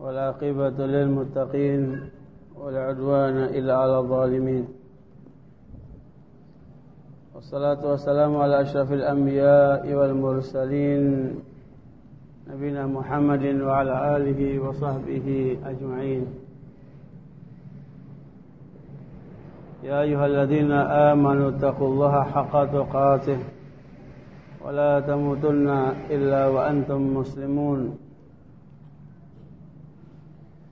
والعاقبة للمتقين ولا عدوان إلا على الظالمين. والصلاة والسلام على أشرف الأنبياء والمرسلين نبينا محمد وعلى آله وصحبه أجمعين. يا أيها الذين آمنوا اتقوا الله حق تقاته ولا تموتن إلا وأنتم مسلمون.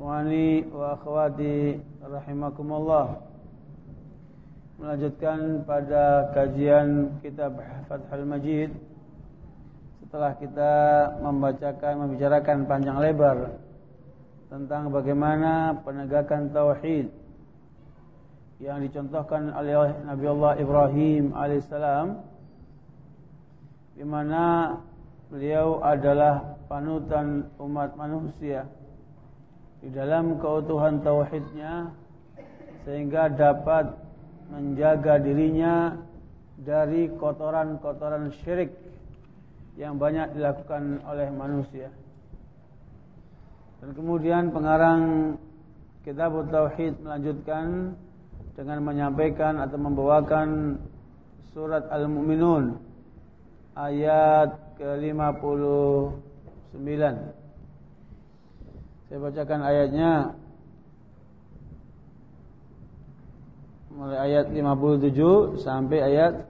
Wani wa akhwati rahimakumullah. Melanjutkan pada kajian kitab Fathul Majid. Setelah kita membacakan, membicarakan panjang lebar Tentang bagaimana penegakan Tauhid Yang dicontohkan oleh Nabi Allah Ibrahim alaihissalam di mana beliau adalah panutan umat manusia di dalam keutuhan tauhidnya sehingga dapat menjaga dirinya dari kotoran-kotoran syirik yang banyak dilakukan oleh manusia. Dan kemudian pengarang kitab tauhid melanjutkan dengan menyampaikan atau membawakan surat Al-Mu'minun ayat ke-59 saya bacakan ayatnya mulai ayat 57 sampai ayat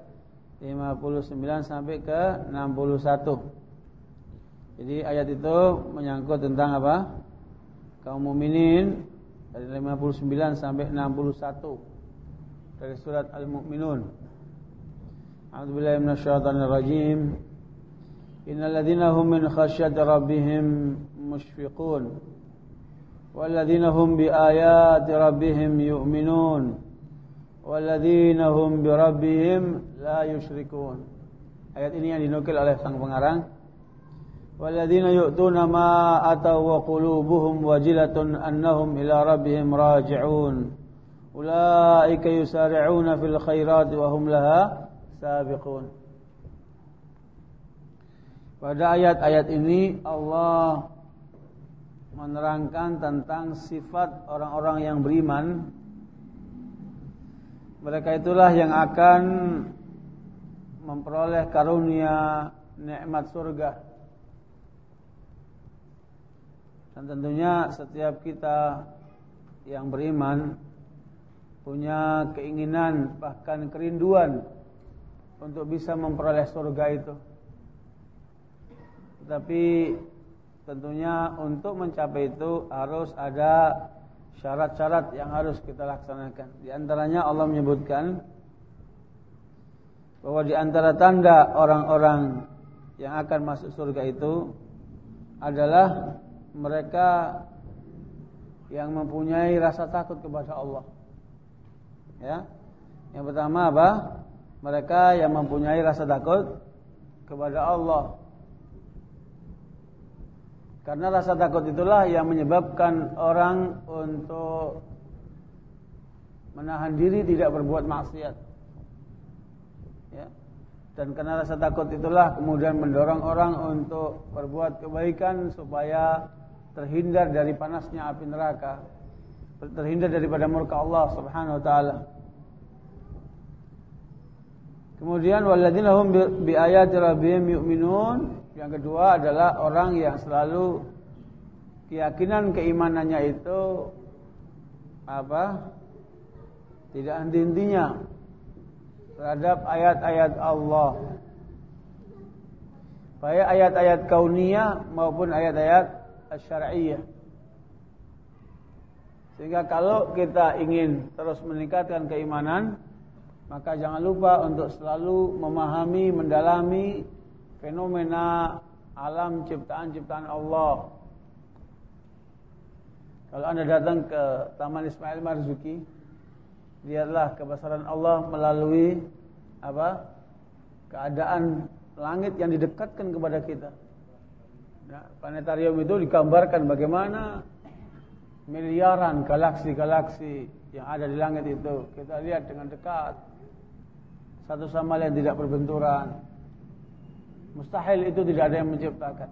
59 sampai ke 61. Jadi ayat itu menyangkut tentang apa? Kaum mukminin dari 59 sampai 61 dari surat Al-Mu'minun. A'udzubillahi minasyaitonir rajim. Innal ladzina hum min khasyati rabbihim mushfiqun. والذين هم بآيات ربهم يؤمنون والذين هم بربهم لا يشركون Ayat ini yang dinukil oleh sang pengarang Walladzina yu'tuna ma ataw wa qulubuhum wajilatun annahum ila rabbihim raji'un Ulaika yusari'una fil khairati wa hum laha sabiqun Pada ayat-ayat ini Allah menerangkan tentang sifat orang-orang yang beriman. Mereka itulah yang akan memperoleh karunia nikmat surga. Dan tentunya setiap kita yang beriman punya keinginan bahkan kerinduan untuk bisa memperoleh surga itu. Tetapi tentunya untuk mencapai itu harus ada syarat-syarat yang harus kita laksanakan. Di antaranya Allah menyebutkan bahwa di antara tanda orang-orang yang akan masuk surga itu adalah mereka yang mempunyai rasa takut kepada Allah. Ya. Yang pertama apa? Mereka yang mempunyai rasa takut kepada Allah. Karena rasa takut itulah yang menyebabkan orang untuk menahan diri tidak berbuat maksiat. Ya. Dan karena rasa takut itulah kemudian mendorong orang untuk berbuat kebaikan supaya terhindar dari panasnya api neraka, terhindar daripada murka Allah Subhanahu wa taala. Kemudian walladzina hum bi ayati rabbihim yu'minun yang kedua adalah orang yang selalu keyakinan keimanannya itu apa? Tidak henti-hentinya terhadap ayat-ayat Allah. Baik ayat-ayat kauniyah maupun ayat-ayat syar'iyyah. Sehingga kalau kita ingin terus meningkatkan keimanan, maka jangan lupa untuk selalu memahami, mendalami fenomena alam ciptaan-ciptaan Allah. Kalau Anda datang ke Taman Ismail Marzuki, lihatlah kebesaran Allah melalui apa? keadaan langit yang didekatkan kepada kita. Nah, planetarium itu digambarkan bagaimana miliaran galaksi-galaksi yang ada di langit itu kita lihat dengan dekat satu sama lain tidak berbenturan mustahil itu tidak ada yang menciptakan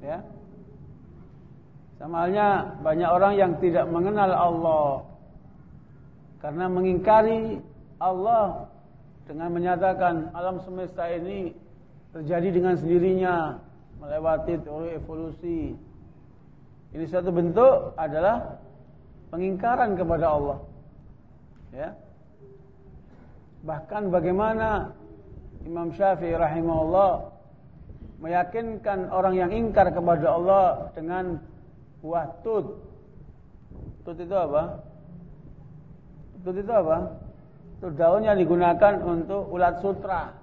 ya sama halnya banyak orang yang tidak mengenal Allah karena mengingkari Allah dengan menyatakan alam semesta ini terjadi dengan sendirinya melewati teori evolusi ini satu bentuk adalah pengingkaran kepada Allah. Ya. Bahkan bagaimana Imam Syafi'i rahimahullah meyakinkan orang yang ingkar kepada Allah dengan buah tut. Tut itu apa? Tut itu apa? Itu daun yang digunakan untuk ulat sutra.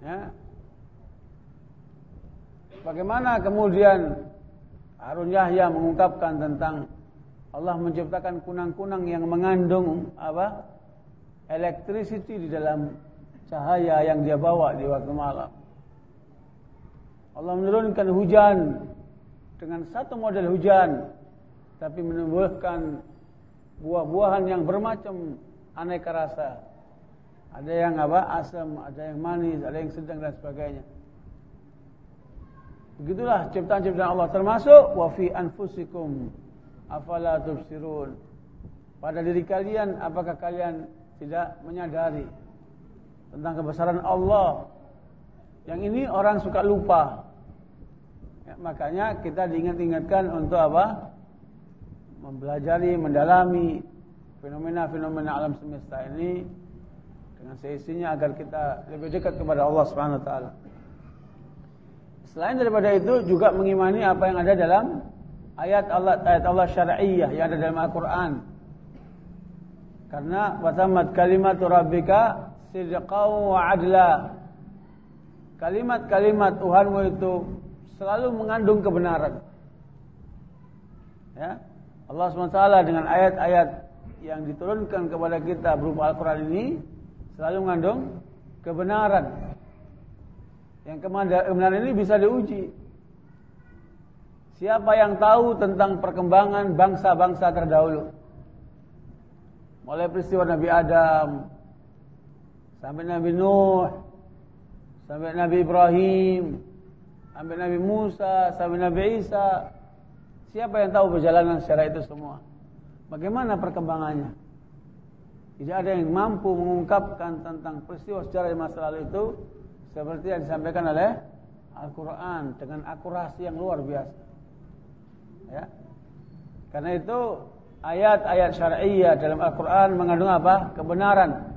Ya. Bagaimana kemudian Harun Yahya mengungkapkan tentang Allah menciptakan kunang-kunang yang mengandung apa? Electricity di dalam cahaya yang dia bawa di waktu malam. Allah menurunkan hujan dengan satu model hujan tapi menumbuhkan buah-buahan yang bermacam aneka rasa. Ada yang apa? asam, ada yang manis, ada yang sedang dan sebagainya. Begitulah ciptaan-ciptaan Allah termasuk wa fi anfusikum afala tubsirun. Pada diri kalian apakah kalian tidak menyadari tentang kebesaran Allah? Yang ini orang suka lupa. Ya, makanya kita diingat-ingatkan untuk apa? Mempelajari, mendalami fenomena-fenomena alam semesta ini dengan seisinya agar kita lebih dekat kepada Allah Subhanahu wa. Selain daripada itu juga mengimani apa yang ada dalam ayat Allah ayat Allah syar'iyyah yang ada dalam Al-Qur'an. Karena watamat kalimat rabbika sidqan wa adla. Kalimat-kalimat Tuhanmu itu selalu mengandung kebenaran. Ya. Allah SWT dengan ayat-ayat yang diturunkan kepada kita berupa Al-Quran ini selalu mengandung kebenaran. Yang kebenaran ini bisa diuji. Siapa yang tahu tentang perkembangan bangsa-bangsa terdahulu? Mulai peristiwa Nabi Adam sampai Nabi Nuh, sampai Nabi Ibrahim, sampai Nabi Musa, sampai Nabi Isa. Siapa yang tahu perjalanan secara itu semua? Bagaimana perkembangannya? Tidak ada yang mampu mengungkapkan tentang peristiwa sejarah di masa lalu itu seperti yang disampaikan oleh Al-Quran dengan akurasi yang luar biasa. Ya. Karena itu ayat-ayat syar'iyyah dalam Al-Quran mengandung apa? Kebenaran.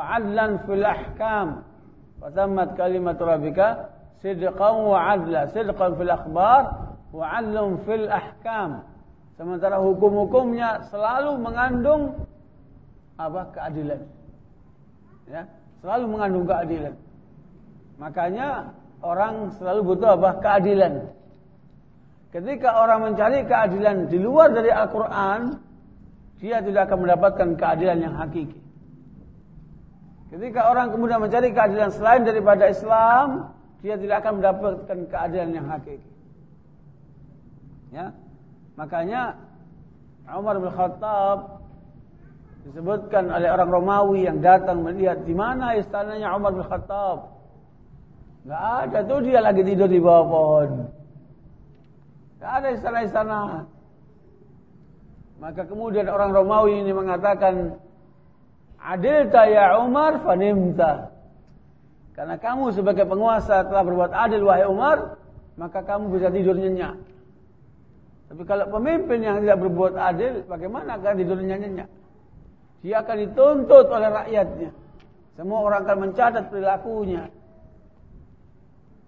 Adlan fil ahkam. Wa tammat kalimat rabbika sidqan wa adla. Sidqan fil akhbar wa adlan fil ahkam. Sementara hukum-hukumnya selalu mengandung apa keadilan. Ya, selalu mengandung keadilan. Makanya orang selalu butuh apa? Keadilan. Ketika orang mencari keadilan di luar dari Al-Quran, dia tidak akan mendapatkan keadilan yang hakiki. Ketika orang kemudian mencari keadilan selain daripada Islam, dia tidak akan mendapatkan keadilan yang hakiki. Ya, makanya Umar bin Khattab disebutkan oleh orang Romawi yang datang melihat di mana istananya Umar bin Khattab. Enggak ada tuh dia lagi tidur di bawah pohon. Enggak ada istana-istana. Maka kemudian orang Romawi ini mengatakan, Adil ya Umar fanimta. Karena kamu sebagai penguasa telah berbuat adil wahai Umar, maka kamu bisa tidur nyenyak. Tapi kalau pemimpin yang tidak berbuat adil, bagaimana akan tidur nyenyak? Dia akan dituntut oleh rakyatnya. Semua orang akan mencatat perilakunya.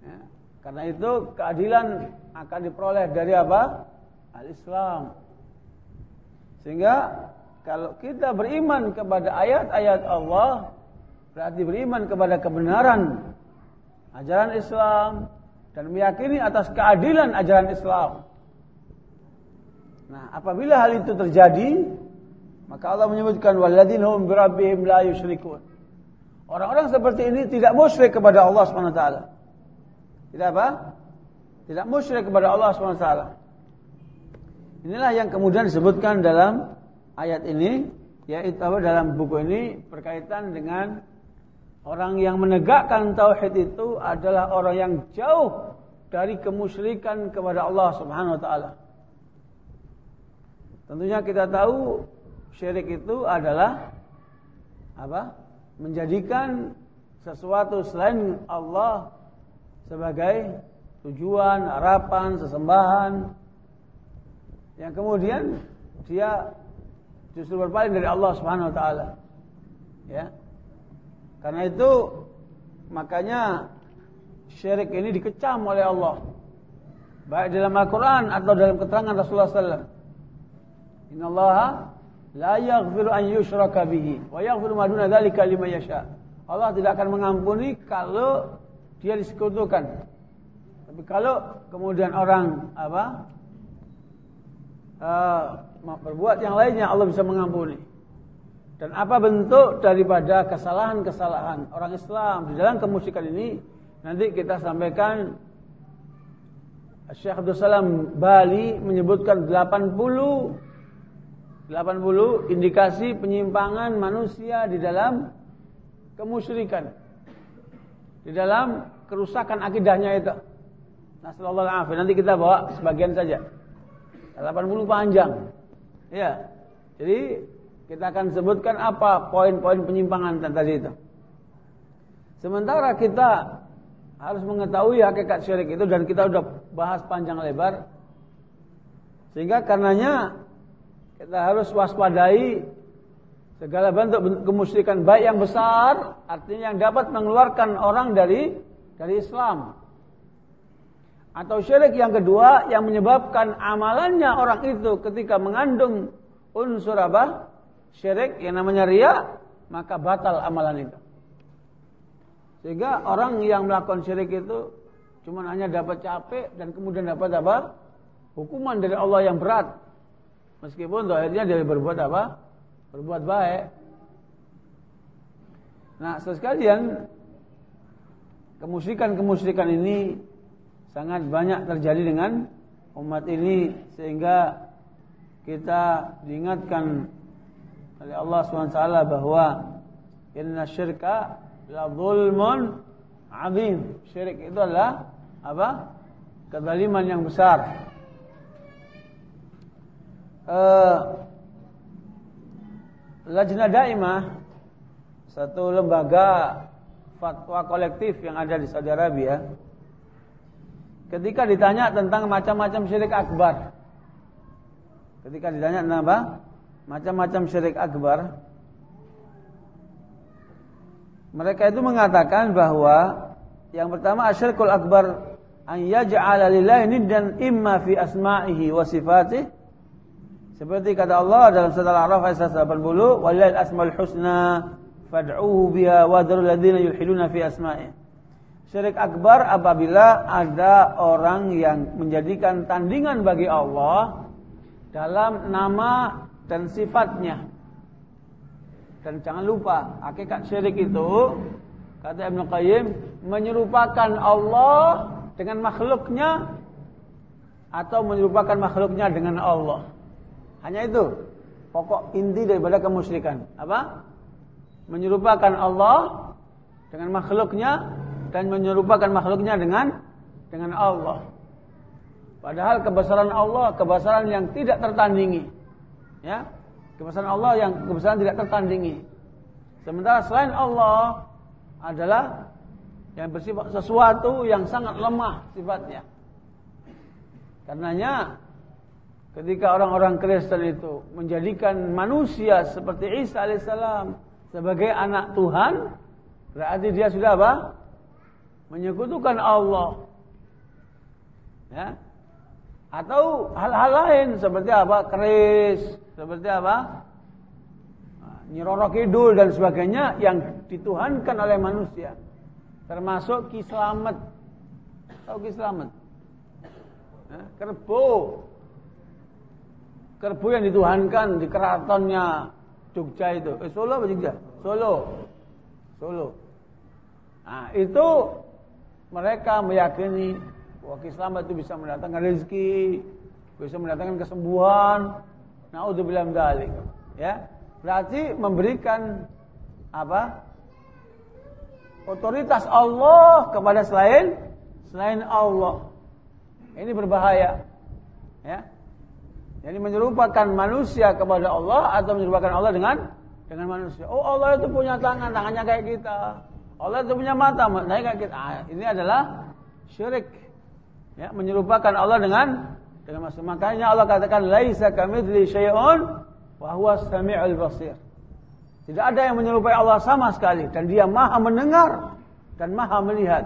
Ya. Karena itu keadilan akan diperoleh dari apa? Al-Islam. Sehingga kalau kita beriman kepada ayat-ayat Allah, berarti beriman kepada kebenaran ajaran Islam dan meyakini atas keadilan ajaran Islam. Nah, apabila hal itu terjadi, maka Allah menyebutkan walladzina hum birabbihim la yusyrikun. Orang-orang seperti ini tidak musyrik kepada Allah SWT. Tidak apa? Tidak musyrik kepada Allah SWT. Inilah yang kemudian disebutkan dalam ayat ini, yaitu apa dalam buku ini berkaitan dengan orang yang menegakkan tauhid itu adalah orang yang jauh dari kemusyrikan kepada Allah Subhanahu wa taala. Tentunya kita tahu syirik itu adalah apa? menjadikan sesuatu selain Allah sebagai tujuan, harapan, sesembahan yang kemudian dia justru berpaling dari Allah Subhanahu wa taala. Ya. Karena itu makanya syirik ini dikecam oleh Allah. Baik dalam Al-Qur'an atau dalam keterangan Rasulullah sallallahu alaihi wasallam. La yaghfiru an yushraka bihi wa yaghfiru ma duna dzalika liman yasha. Allah tidak akan mengampuni kalau dia disekutukan. Tapi kalau kemudian orang apa? Uh, berbuat yang lainnya Allah bisa mengampuni. Dan apa bentuk daripada kesalahan-kesalahan orang Islam di dalam kemusyrikan ini nanti kita sampaikan Syekh Abdul Salam Bali menyebutkan 80 80 indikasi penyimpangan manusia di dalam kemusyrikan. Di dalam kerusakan akidahnya itu. Nasallallahu alaihi Nanti kita bawa sebagian saja. 80 panjang. Ya. Jadi kita akan sebutkan apa poin-poin penyimpangan tadi itu. Sementara kita harus mengetahui hakikat syirik itu dan kita sudah bahas panjang lebar. Sehingga karenanya kita harus waspadai segala bentuk kemusyrikan baik yang besar, artinya yang dapat mengeluarkan orang dari dari Islam. Atau syirik yang kedua yang menyebabkan amalannya orang itu ketika mengandung unsur apa? Syirik yang namanya ria, maka batal amalan itu. Sehingga orang yang melakukan syirik itu cuma hanya dapat capek dan kemudian dapat apa? Hukuman dari Allah yang berat. Meskipun akhirnya dia berbuat apa? Berbuat baik. Nah, sekalian kemusyrikan-kemusyrikan ini sangat banyak terjadi dengan umat ini sehingga kita diingatkan oleh Allah SWT bahwa inna syirka la zulmun azim. Syirik itu adalah apa? Kezaliman yang besar uh, Lajnah Daimah satu lembaga fatwa kolektif yang ada di Saudi Arabia ketika ditanya tentang macam-macam syirik akbar. Ketika ditanya tentang apa? Macam-macam syirik akbar. Mereka itu mengatakan bahwa yang pertama asyirkul akbar an yaj'ala lillahi niddan imma fi asma'ihi wa sifatihi. Seperti kata Allah dalam surah Al-A'raf ayat 180, "Walil asmaul husna fad'uhu biha wa dharul ladzina yulhiduna fi asma'i." Syirik akbar apabila ada orang yang menjadikan tandingan bagi Allah dalam nama dan sifatnya. Dan jangan lupa, hakikat syirik itu kata Ibnu Qayyim menyerupakan Allah dengan makhluknya atau menyerupakan makhluknya dengan Allah. Hanya itu pokok inti daripada kemusyrikan. Apa? Menyerupakan Allah dengan makhluknya dan menyerupakan makhluknya dengan dengan Allah. Padahal kebesaran Allah kebesaran yang tidak tertandingi. Ya. Kebesaran Allah yang kebesaran tidak tertandingi. Sementara selain Allah adalah yang bersifat sesuatu yang sangat lemah sifatnya. Karenanya ketika orang-orang Kristen itu menjadikan manusia seperti Isa alaihissalam sebagai anak Tuhan, berarti dia sudah apa? Menyekutukan Allah. Ya. Atau hal-hal lain seperti apa? Keris, seperti apa? Nah, Nyiroro Kidul dan sebagainya yang dituhankan oleh manusia. Termasuk Kislamet. Tahu Kislamet? Ya, kerbo. Kerbo yang dituhankan di keratonnya Jogja itu. Eh, Solo apa Jogja? Solo. Solo. Nah, itu mereka meyakini bahwa Islam itu bisa mendatangkan rezeki, bisa mendatangkan kesembuhan. Nauzubillah dalik. Ya. Berarti memberikan apa? Otoritas Allah kepada selain selain Allah. Ini berbahaya. Ya. Jadi menyerupakan manusia kepada Allah atau menyerupakan Allah dengan dengan manusia. Oh Allah itu punya tangan, tangannya kayak kita. Allah itu punya mata, kayak kita. Ah, ini adalah syirik. Ya, menyerupakan Allah dengan dengan manusia. Makanya Allah katakan laisa kamitsli syai'un wa huwa samiul basir. Tidak ada yang menyerupai Allah sama sekali dan Dia Maha mendengar dan Maha melihat.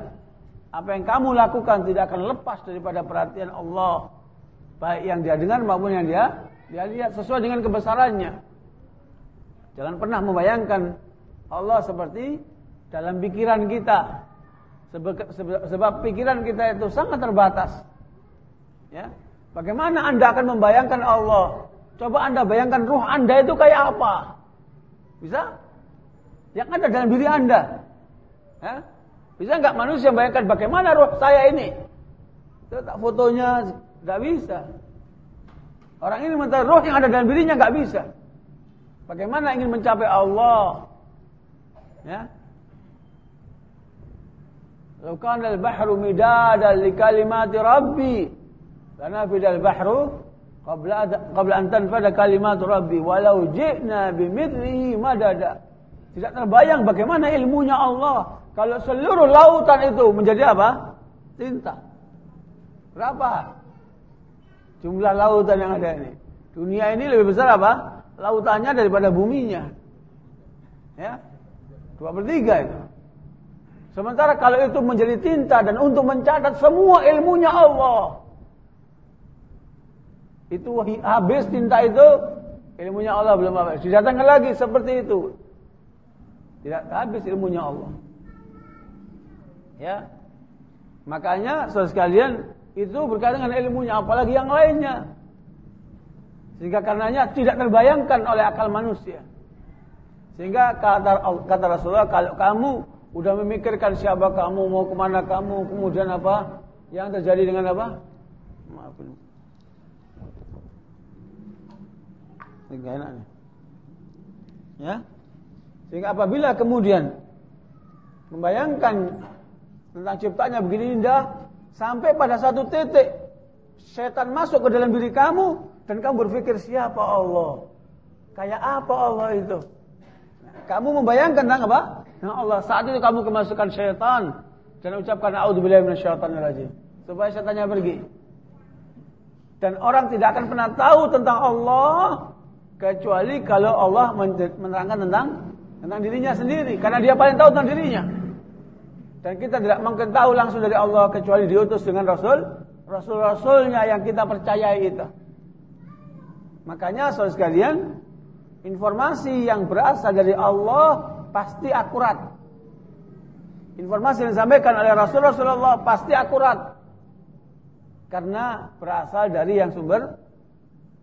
Apa yang kamu lakukan tidak akan lepas daripada perhatian Allah baik yang dia dengar maupun yang dia dia lihat sesuai dengan kebesarannya. Jangan pernah membayangkan Allah seperti dalam pikiran kita. Sebab, pikiran kita itu sangat terbatas. Ya. Bagaimana Anda akan membayangkan Allah? Coba Anda bayangkan ruh Anda itu kayak apa? Bisa? Yang ada dalam diri Anda. Ya? Bisa nggak manusia bayangkan bagaimana ruh saya ini? Tak fotonya Gak bisa. Orang ini minta roh yang ada dalam dirinya gak bisa. Bagaimana ingin mencapai Allah? Ya. Lalu kana al-bahru midadan li kalimati rabbi. Karena fidal bahru qabla qabla an tanfada kalimat rabbi walau ji'na bimithlihi madada. Tidak terbayang bagaimana ilmunya Allah kalau seluruh lautan itu menjadi apa? Tinta. Berapa? Jumlah lautan yang ada ini. Dunia ini lebih besar apa? Lautannya daripada buminya. Ya. Dua per tiga itu. Sementara kalau itu menjadi tinta dan untuk mencatat semua ilmunya Allah. Itu habis tinta itu ilmunya Allah belum habis. Didatangkan lagi seperti itu. Tidak habis ilmunya Allah. Ya. Makanya saudara sekalian itu berkaitan dengan ilmunya apalagi yang lainnya. Sehingga karenanya tidak terbayangkan oleh akal manusia. Sehingga kata, kata Rasulullah kalau kamu udah memikirkan siapa kamu, mau ke mana kamu, kemudian apa yang terjadi dengan apa? Maafin. Ini enak nih. Ya. Sehingga apabila kemudian membayangkan tentang ciptanya begini indah, Sampai pada satu titik setan masuk ke dalam diri kamu dan kamu berpikir siapa Allah? Kayak apa Allah itu? Kamu membayangkan tentang apa? Nah Allah saat itu kamu kemasukan setan dan ucapkan auzubillahi minasyaitonirrajim supaya setannya pergi. Dan orang tidak akan pernah tahu tentang Allah kecuali kalau Allah menerangkan tentang tentang dirinya sendiri karena dia paling tahu tentang dirinya. Dan kita tidak mungkin tahu langsung dari Allah kecuali diutus dengan Rasul. Rasul-Rasulnya yang kita percayai itu. Makanya saudara sekalian, informasi yang berasal dari Allah pasti akurat. Informasi yang disampaikan oleh Rasul Rasulullah pasti akurat. Karena berasal dari yang sumber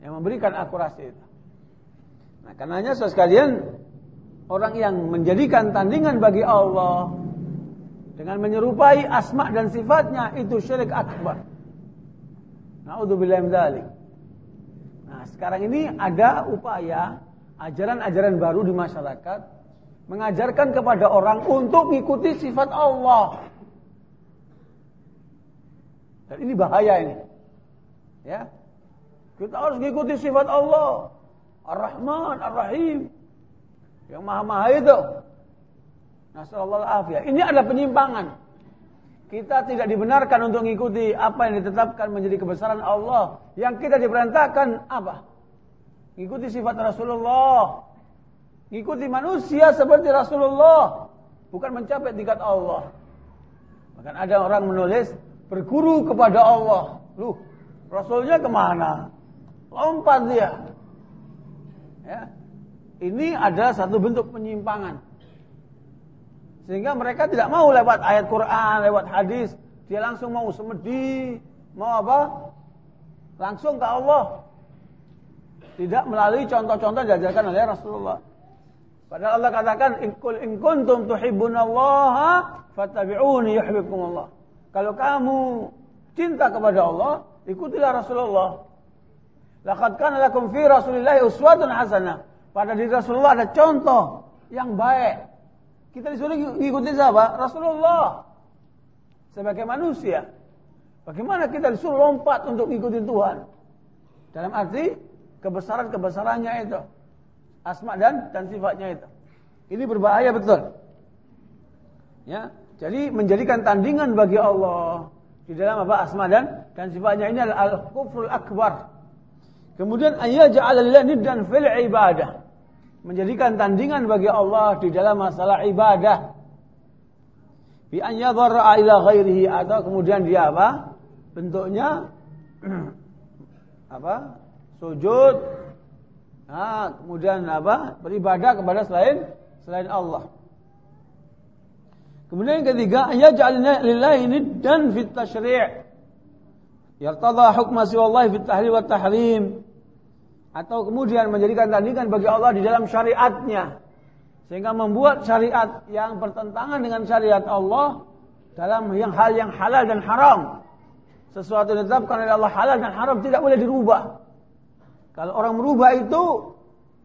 yang memberikan akurasi itu. Nah, karenanya saudara sekalian, orang yang menjadikan tandingan bagi Allah dengan menyerupai asma dan sifatnya itu syirik akbar. Nauzubillah min. Nah, sekarang ini ada upaya ajaran-ajaran baru di masyarakat mengajarkan kepada orang untuk mengikuti sifat Allah. Dan ini bahaya ini. Ya. Kita harus mengikuti sifat Allah. Ar-Rahman, Ar-Rahim. Yang maha-maha itu. Nasallallahu afiyah. Ini adalah penyimpangan. Kita tidak dibenarkan untuk mengikuti apa yang ditetapkan menjadi kebesaran Allah. Yang kita diperintahkan apa? Mengikuti sifat Rasulullah. Mengikuti manusia seperti Rasulullah. Bukan mencapai tingkat Allah. Bahkan ada orang menulis berguru kepada Allah. Lu, Rasulnya ke mana? Lompat dia. Ya. Ini adalah satu bentuk penyimpangan. Sehingga mereka tidak mau lewat ayat Quran, lewat hadis. Dia langsung mau semedi, mau apa? Langsung ke Allah. Tidak melalui contoh-contoh diajarkan oleh Rasulullah. Padahal Allah katakan, "Qul in kuntum tuhibbunallaha fattabi'uni yuhibbukumullah." Kalau kamu cinta kepada Allah, ikutilah Rasulullah. Laqad kana lakum fi Rasulillahi uswatun hasanah. Pada diri Rasulullah ada contoh yang baik kita disuruh ngikutin siapa? Rasulullah. Sebagai manusia. Bagaimana kita disuruh lompat untuk ngikutin Tuhan? Dalam arti kebesaran-kebesarannya itu. Asma dan dan sifatnya itu. Ini berbahaya betul. Ya, jadi menjadikan tandingan bagi Allah di dalam apa asma dan dan sifatnya ini adalah al-kufrul akbar. Kemudian ayat ja'ala lillahi dan fil ibadah menjadikan tandingan bagi Allah di dalam masalah ibadah. Bi an yadharra ila ghairihi atau kemudian dia apa? Bentuknya apa? Sujud. Nah, kemudian apa? Beribadah kepada selain selain Allah. Kemudian yang ketiga, yaj'alna lillahi niddan fit tasyri'. Yartadha hukma siwallahi fit tahlil wa tahrim atau kemudian menjadikan tandingan bagi Allah di dalam syariatnya sehingga membuat syariat yang bertentangan dengan syariat Allah dalam yang hal yang halal dan haram sesuatu yang ditetapkan oleh Allah halal dan haram tidak boleh dirubah kalau orang merubah itu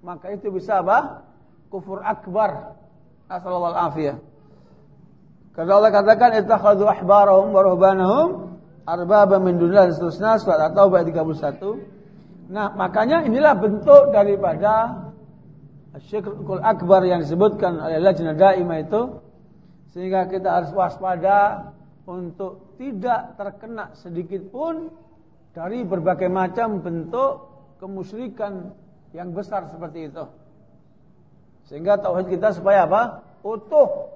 maka itu bisa apa? Kufur akbar. Asallallahu afiyah. Karena Allah katakan ittakhadhu ahbarahum wa ruhbanahum arbaba min dunillah seterusnya. Surat At-Taubah 31 Nah, makanya inilah bentuk daripada syirkul akbar yang disebutkan oleh Lajnah Daimah itu. Sehingga kita harus waspada untuk tidak terkena sedikit pun dari berbagai macam bentuk kemusyrikan yang besar seperti itu. Sehingga tauhid kita supaya apa? utuh.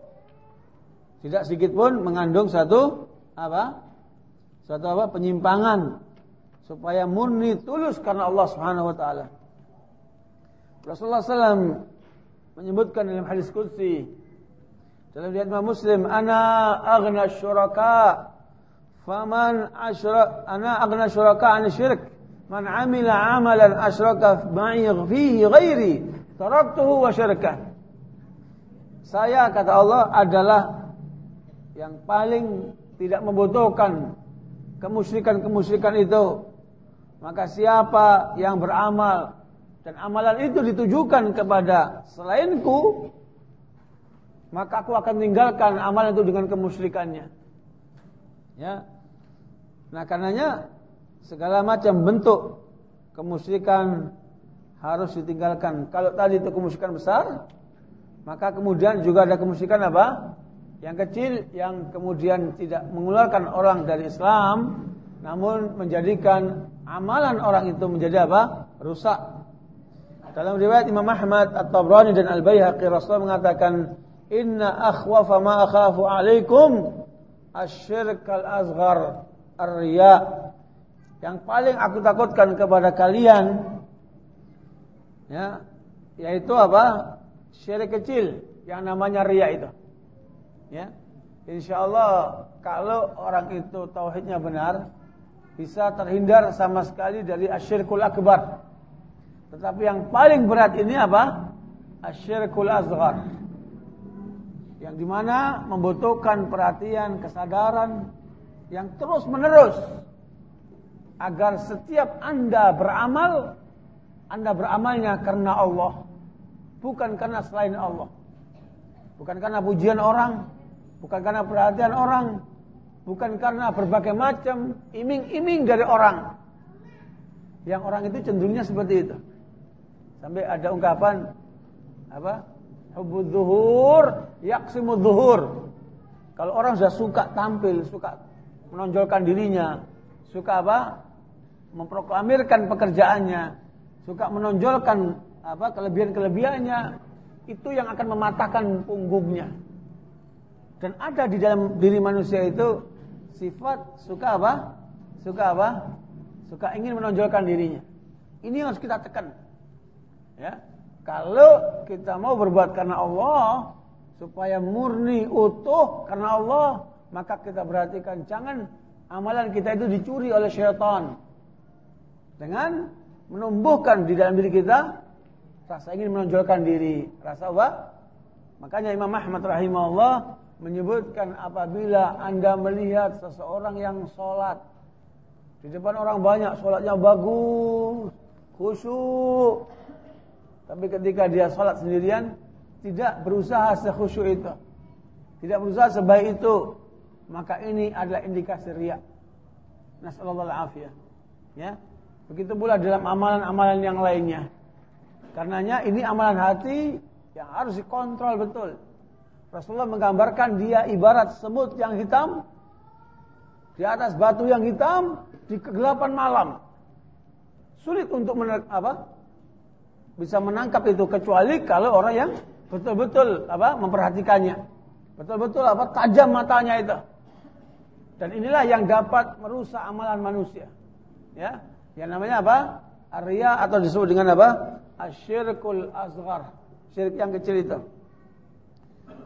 Tidak sedikit pun mengandung satu apa? Satu apa? penyimpangan supaya murni tulus karena Allah Subhanahu wa taala. Rasulullah SAW menyebutkan dalam hadis qudsi dalam riwayat Muslim, "Ana aghna syuraka faman asyrak ana aghna syuraka an syirk man amila amalan asyraka ma'i fihi ghairi taraktuhu wa syirkah." Saya kata Allah adalah yang paling tidak membutuhkan kemusyrikan-kemusyrikan itu maka siapa yang beramal dan amalan itu ditujukan kepada selainku, maka aku akan tinggalkan amalan itu dengan kemusyrikannya. Ya. Nah, karenanya segala macam bentuk kemusyrikan harus ditinggalkan. Kalau tadi itu kemusyrikan besar, maka kemudian juga ada kemusyrikan apa? Yang kecil yang kemudian tidak mengeluarkan orang dari Islam, namun menjadikan amalan orang itu menjadi apa? rusak. Dalam riwayat Imam Ahmad At-Tabrani dan Al-Baihaqi Rasulullah mengatakan, "Inna akhwafa ma akhafu 'alaikum asyirk al-asghar ar-riya." Yang paling aku takutkan kepada kalian ya, yaitu apa? Syirik kecil yang namanya riya itu. Ya. Insyaallah kalau orang itu tauhidnya benar, bisa terhindar sama sekali dari asyirkul akbar. Tetapi yang paling berat ini apa? Asyirkul azghar. Yang di mana membutuhkan perhatian, kesadaran yang terus menerus agar setiap anda beramal, anda beramalnya karena Allah, bukan karena selain Allah, bukan karena pujian orang, bukan karena perhatian orang, bukan karena berbagai macam iming-iming dari orang. Yang orang itu cenderungnya seperti itu. Sampai ada ungkapan apa? Hubbud zuhur yaqsimud zuhur. Kalau orang sudah suka tampil, suka menonjolkan dirinya, suka apa? Memproklamirkan pekerjaannya, suka menonjolkan apa kelebihan-kelebihannya, itu yang akan mematahkan punggungnya. Dan ada di dalam diri manusia itu sifat suka apa? Suka apa? Suka ingin menonjolkan dirinya. Ini yang harus kita tekan. Ya. Kalau kita mau berbuat karena Allah supaya murni utuh karena Allah, maka kita perhatikan jangan amalan kita itu dicuri oleh syaitan. Dengan menumbuhkan di dalam diri kita rasa ingin menonjolkan diri, rasa apa? Makanya Imam Ahmad rahimahullah menyebutkan apabila Anda melihat seseorang yang sholat di depan orang banyak sholatnya bagus, khusyuk. Tapi ketika dia sholat sendirian tidak berusaha sekhusyuk itu. Tidak berusaha sebaik itu. Maka ini adalah indikasi riak. Nasallallahu alaihi Ya. Begitu pula dalam amalan-amalan yang lainnya. Karenanya ini amalan hati yang harus dikontrol betul. Rasulullah menggambarkan dia ibarat semut yang hitam di atas batu yang hitam di kegelapan malam. Sulit untuk apa? bisa menangkap itu kecuali kalau orang yang betul-betul apa memperhatikannya. Betul-betul apa tajam matanya itu. Dan inilah yang dapat merusak amalan manusia. Ya, yang namanya apa? Arya atau disebut dengan apa? asyirkul asghar. Syirik yang kecil itu.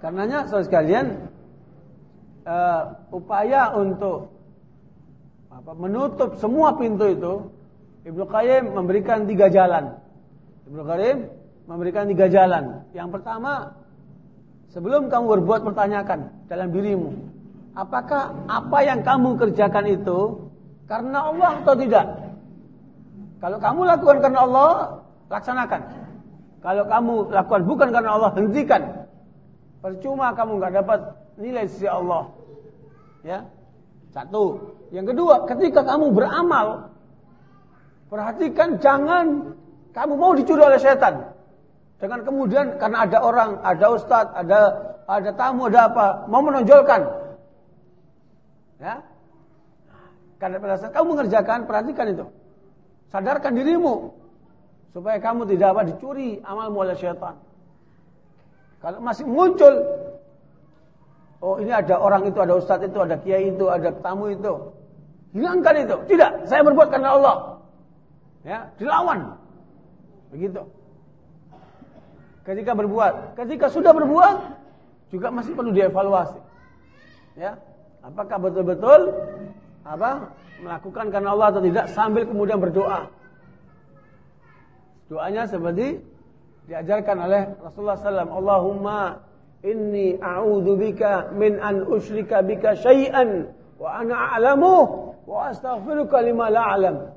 Karenanya saudara sekalian uh, upaya untuk apa, menutup semua pintu itu Ibnu Qayyim memberikan tiga jalan. Ibnu Qayyim memberikan tiga jalan. Yang pertama, sebelum kamu berbuat pertanyakan dalam dirimu, apakah apa yang kamu kerjakan itu karena Allah atau tidak? Kalau kamu lakukan karena Allah, laksanakan. Kalau kamu lakukan bukan karena Allah, hentikan. Percuma kamu nggak dapat nilai sisi Allah. Ya. Satu. Yang kedua, ketika kamu beramal, perhatikan jangan kamu mau dicuri oleh setan. Jangan kemudian karena ada orang, ada ustadz, ada ada tamu, ada apa, mau menonjolkan. Ya. Karena pada saat kamu mengerjakan, perhatikan itu. Sadarkan dirimu supaya kamu tidak apa dicuri amalmu oleh syaitan. Kalau masih muncul oh ini ada orang itu, ada ustadz itu, ada kiai itu, ada tamu itu. Hilangkan itu. Tidak, saya berbuat karena Allah. Ya, dilawan. Begitu. Ketika berbuat, ketika sudah berbuat juga masih perlu dievaluasi. Ya, apakah betul-betul apa melakukan karena Allah atau tidak sambil kemudian berdoa. Doanya seperti diajarkan oleh Rasulullah SAW. Allahumma inni a'udhu bika min an usyrika bika syai'an wa ana a'lamu wa astaghfiruka lima la'alam.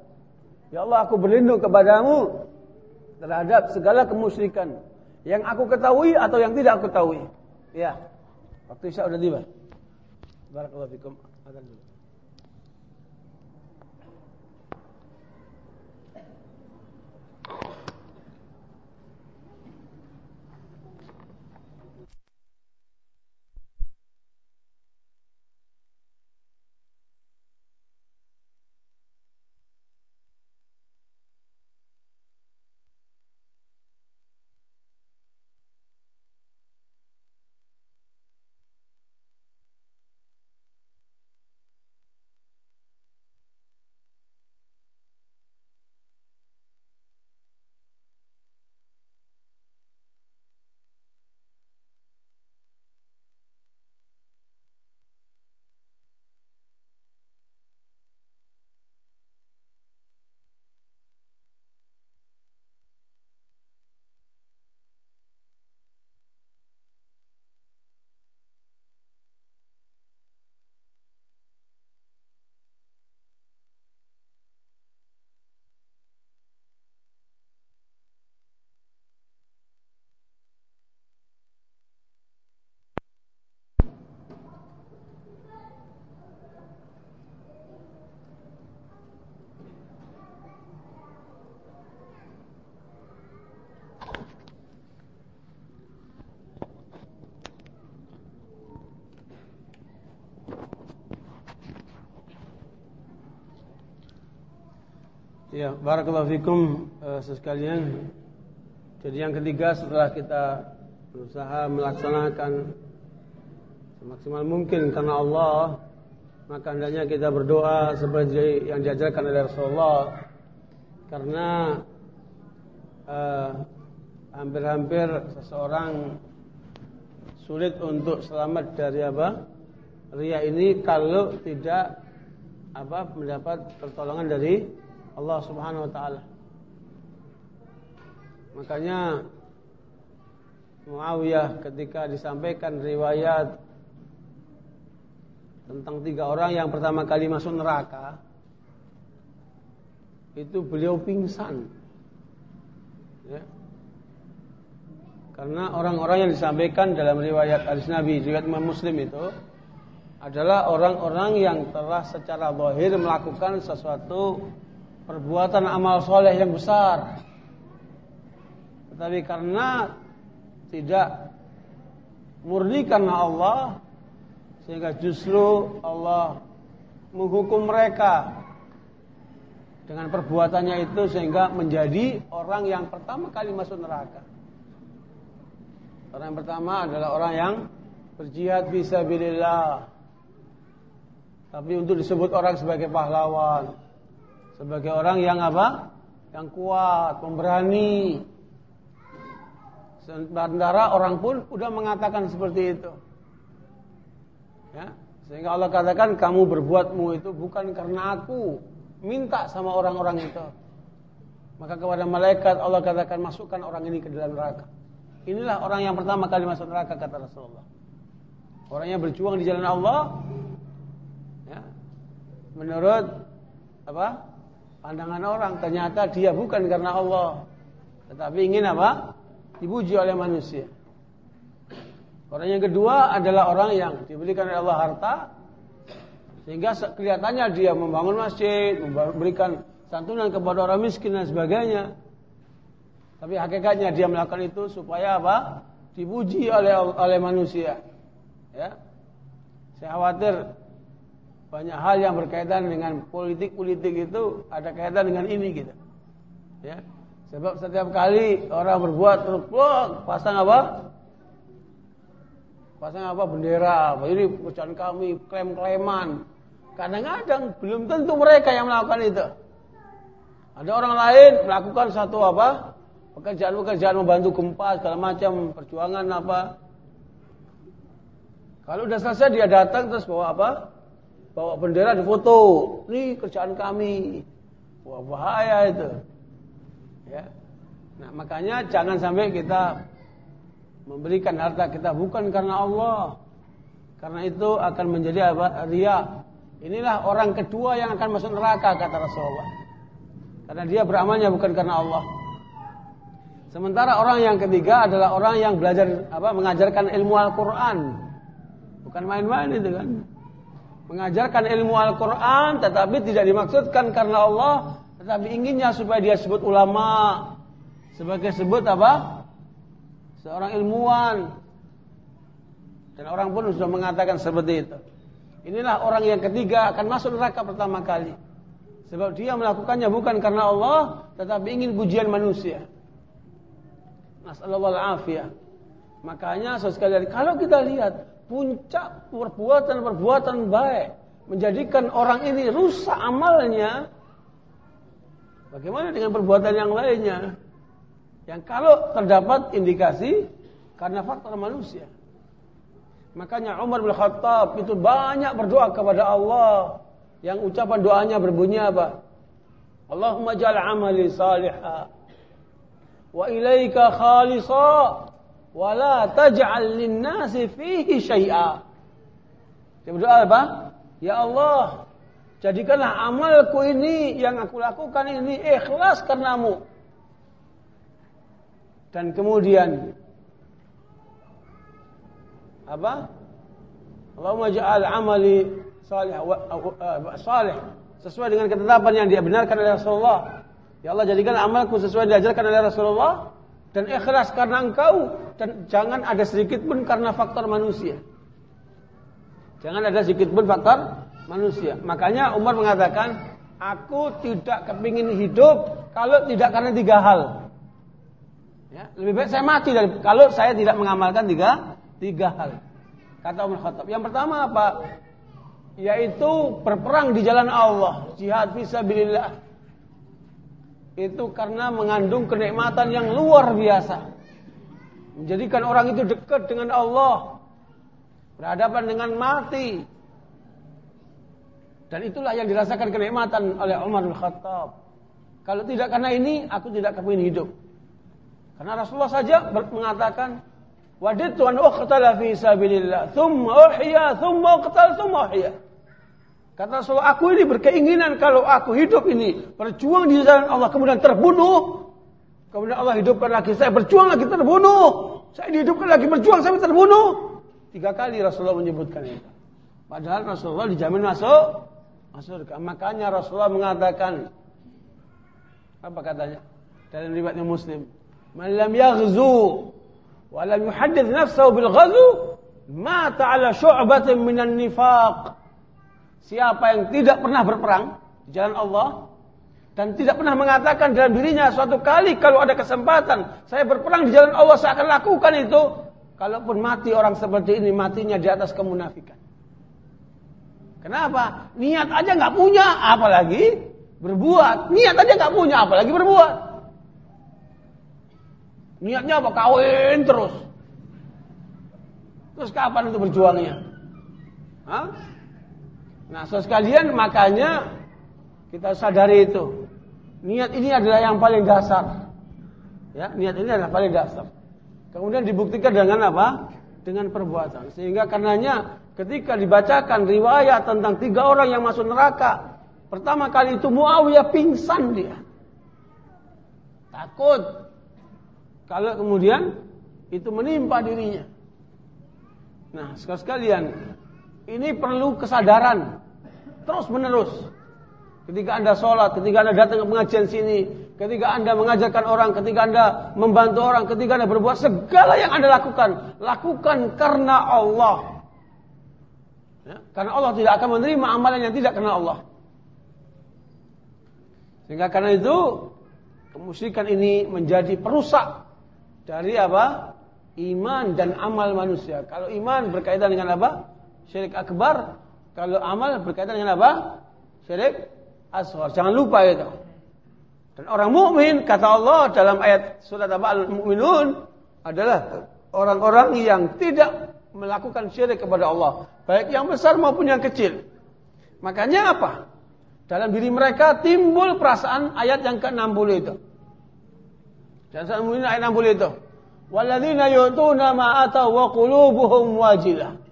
Ya Allah aku berlindung kepadamu terhadap segala kemusyrikan yang aku ketahui atau yang tidak aku ketahui. Ya. Waktu Isya sudah tiba. Barakallahu fikum. Akan dulu. Ya, barakallahu fikum uh, sekalian. Jadi yang ketiga setelah kita berusaha melaksanakan semaksimal mungkin karena Allah, maka hendaknya kita berdoa seperti yang diajarkan oleh Rasulullah. Karena hampir hampir-hampir seseorang sulit untuk selamat dari apa? Ria ini kalau tidak apa mendapat pertolongan dari Allah Subhanahu wa taala. Makanya Muawiyah ketika disampaikan riwayat tentang tiga orang yang pertama kali masuk neraka itu beliau pingsan ya. karena orang-orang yang disampaikan dalam riwayat hadis Nabi riwayat Imam Muslim itu adalah orang-orang yang telah secara zahir melakukan sesuatu perbuatan amal soleh yang besar. Tetapi karena tidak murni karena Allah, sehingga justru Allah menghukum mereka dengan perbuatannya itu sehingga menjadi orang yang pertama kali masuk neraka. Orang yang pertama adalah orang yang berjihad fisabilillah. Tapi untuk disebut orang sebagai pahlawan, sebagai orang yang apa? Yang kuat, pemberani. Sementara orang pun sudah mengatakan seperti itu. Ya, sehingga Allah katakan kamu berbuatmu itu bukan karena aku minta sama orang-orang itu. Maka kepada malaikat Allah katakan masukkan orang ini ke dalam neraka. Inilah orang yang pertama kali masuk neraka kata Rasulullah. Orangnya berjuang di jalan Allah. Ya, menurut apa? Pandangan orang ternyata dia bukan karena Allah. Tetapi ingin apa? Dipuji oleh manusia. Orang yang kedua adalah orang yang diberikan oleh Allah harta sehingga kelihatannya dia membangun masjid memberikan santunan kepada orang miskin dan sebagainya. Tapi hakikatnya dia melakukan itu supaya apa? Dipuji oleh oleh manusia. Ya. Saya khawatir banyak hal yang berkaitan dengan politik-politik itu ada kaitan dengan ini gitu. Ya. Sebab setiap kali orang berbuat terus pasang apa? Pasang apa bendera, ini perusahaan kami, klaim-klaiman. Kadang-kadang belum tentu mereka yang melakukan itu. Ada orang lain melakukan satu apa? Pekerjaan-pekerjaan membantu gempa segala macam, perjuangan apa. Kalau udah selesai dia datang terus bawa apa? Bawa bendera di foto. Ini kerjaan kami. Wah bahaya itu. Ya. Nah, makanya jangan sampai kita memberikan harta kita bukan karena Allah. Karena itu akan menjadi apa? Ria. Inilah orang kedua yang akan masuk neraka kata Rasulullah. Karena dia beramalnya bukan karena Allah. Sementara orang yang ketiga adalah orang yang belajar apa mengajarkan ilmu Al-Qur'an. Bukan main-main itu kan mengajarkan ilmu Al-Quran tetapi tidak dimaksudkan karena Allah tetapi inginnya supaya dia sebut ulama. Sebagai sebut apa? Seorang ilmuwan. Dan orang pun sudah mengatakan seperti itu. Inilah orang yang ketiga akan masuk neraka pertama kali. Sebab dia melakukannya bukan karena Allah tetapi ingin pujian manusia. Nasallallahu afiyah. Makanya sekali kalau kita lihat puncak perbuatan-perbuatan baik. Menjadikan orang ini rusak amalnya. Bagaimana dengan perbuatan yang lainnya? Yang kalau terdapat indikasi karena faktor manusia. Makanya Umar bin Khattab itu banyak berdoa kepada Allah. Yang ucapan doanya berbunyi apa? Allahumma ja'al amali salihah wa ilaika khalisa wala taj'al lin-nasi fihi syai'a. Dia berdoa apa? Ya Allah, jadikanlah amalku ini yang aku lakukan ini ikhlas karenamu. Dan kemudian apa? Allahumma ja'al amali salih salih sesuai dengan ketetapan yang dia benarkan oleh Rasulullah. Ya Allah jadikan amalku sesuai diajarkan oleh Rasulullah dan ikhlas karena engkau dan jangan ada sedikit pun karena faktor manusia. Jangan ada sedikit pun faktor manusia. Makanya Umar mengatakan, Aku tidak kepingin hidup kalau tidak karena tiga hal. Ya, lebih baik saya mati dari kalau saya tidak mengamalkan tiga tiga hal. Kata Umar Khattab. Yang pertama apa? Yaitu berperang di jalan Allah, jihad fisabilillah. Itu karena mengandung kenikmatan yang luar biasa. Menjadikan orang itu dekat dengan Allah. Berhadapan dengan mati. Dan itulah yang dirasakan kenikmatan oleh Umar bin Khattab. Kalau tidak karena ini, aku tidak kepingin hidup. Karena Rasulullah saja mengatakan, Waditu an uqtala fi sabilillah, thumma uhya, thumma uqtal, thumma uhya. Kata Rasulullah, aku ini berkeinginan kalau aku hidup ini, berjuang di jalan Allah, kemudian terbunuh. Kemudian Allah hidupkan lagi, saya berjuang lagi terbunuh. Saya dihidupkan lagi berjuang sampai terbunuh. Tiga kali Rasulullah menyebutkan itu. Padahal Rasulullah dijamin masuk masuk. Makanya Rasulullah mengatakan apa katanya? Dalam riwayatnya Muslim, "Man lam yaghzu wa lam yuhaddith nafsahu bil ghazu, mata ala syu'batin minan nifaq." Siapa yang tidak pernah berperang di jalan Allah dan tidak pernah mengatakan dalam dirinya suatu kali kalau ada kesempatan saya berperang di jalan Allah saya akan lakukan itu. Kalaupun mati orang seperti ini matinya di atas kemunafikan. Kenapa? Niat aja nggak punya, apalagi berbuat. Niat aja nggak punya, apalagi berbuat. Niatnya apa? Kawin terus. Terus kapan itu berjuangnya? Hah? Nah, so sekalian makanya kita sadari itu. Niat ini adalah yang paling dasar. Ya, niat ini adalah paling dasar. Kemudian dibuktikan dengan apa? Dengan perbuatan. Sehingga karenanya ketika dibacakan riwayat tentang tiga orang yang masuk neraka, pertama kali itu Muawiyah pingsan dia. Takut kalau kemudian itu menimpa dirinya. Nah, sekalian, ini perlu kesadaran terus menerus. Ketika Anda sholat, ketika Anda datang ke pengajian sini, ketika Anda mengajarkan orang, ketika Anda membantu orang, ketika Anda berbuat segala yang Anda lakukan, lakukan karena Allah. Ya, karena Allah tidak akan menerima amalan yang tidak karena Allah. Sehingga karena itu kemusyrikan ini menjadi perusak dari apa? Iman dan amal manusia. Kalau iman berkaitan dengan apa? Syirik akbar. Kalau amal berkaitan dengan apa? Syirik asghar. Jangan lupa itu. Dan orang mukmin kata Allah dalam ayat surat apa Al-Mu'minun adalah orang-orang yang tidak melakukan syirik kepada Allah, baik yang besar maupun yang kecil. Makanya apa? Dalam diri mereka timbul perasaan ayat yang ke-60 itu. Dan ayat 60 itu. Walladzina yu'tuna ma ataw wa qulubuhum wajilah.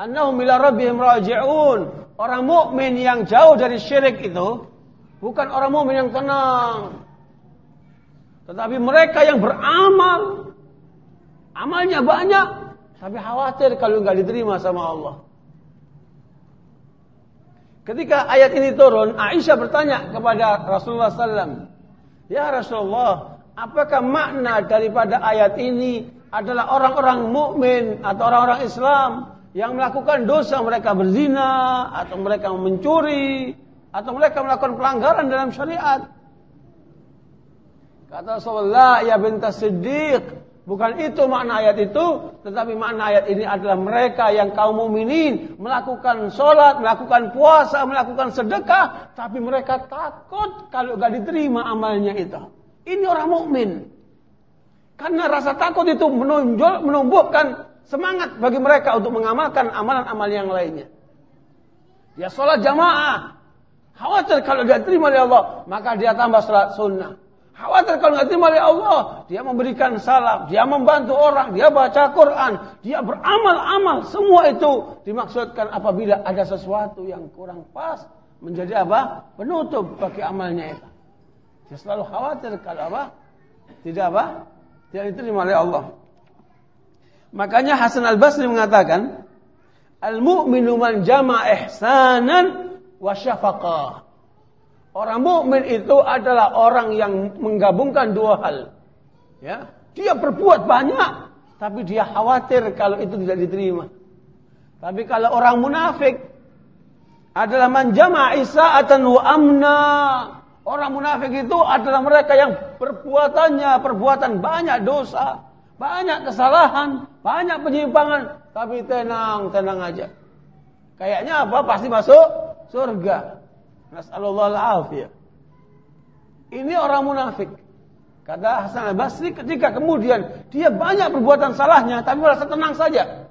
Annahum ila rabbihim raji'un. Orang mukmin yang jauh dari syirik itu bukan orang mukmin yang tenang. Tetapi mereka yang beramal Amalnya banyak, tapi khawatir kalau nggak diterima sama Allah. Ketika ayat ini turun, Aisyah bertanya kepada Rasulullah SAW, Ya Rasulullah, apakah makna daripada ayat ini adalah orang-orang mukmin atau orang-orang Islam yang melakukan dosa mereka berzina atau mereka mencuri atau mereka melakukan pelanggaran dalam syariat? Kata Rasulullah, ya bintas Siddiq, Bukan itu makna ayat itu, tetapi makna ayat ini adalah mereka yang kaum mukminin melakukan sholat, melakukan puasa, melakukan sedekah, tapi mereka takut kalau gak diterima amalnya itu. Ini orang mukmin. Karena rasa takut itu menonjol, menumbuhkan semangat bagi mereka untuk mengamalkan amalan-amalan yang lainnya. Dia sholat jamaah. Khawatir kalau dia terima oleh Allah, maka dia tambah sholat sunnah. Khawatir kalau nggak terima oleh Allah, dia memberikan salam, dia membantu orang, dia baca Quran, dia beramal-amal, semua itu dimaksudkan apabila ada sesuatu yang kurang pas menjadi apa? Penutup bagi amalnya itu. Dia selalu khawatir kalau apa? Tidak apa? Tidak diterima oleh Allah. Makanya Hasan Al Basri mengatakan, al-mu'minu man jama ihsanan wa syafaqah. Orang mukmin itu adalah orang yang menggabungkan dua hal. Ya, dia berbuat banyak, tapi dia khawatir kalau itu tidak diterima. Tapi kalau orang munafik, adalah manjama isa'atan wa amna. Orang munafik itu adalah mereka yang perbuatannya perbuatan banyak dosa, banyak kesalahan, banyak penyimpangan, tapi tenang, tenang aja. Kayaknya apa? Pasti masuk surga. Nasallallahu alaihi Ini orang munafik. Kata Hasan al-Basri ketika kemudian dia banyak perbuatan salahnya tapi merasa tenang saja.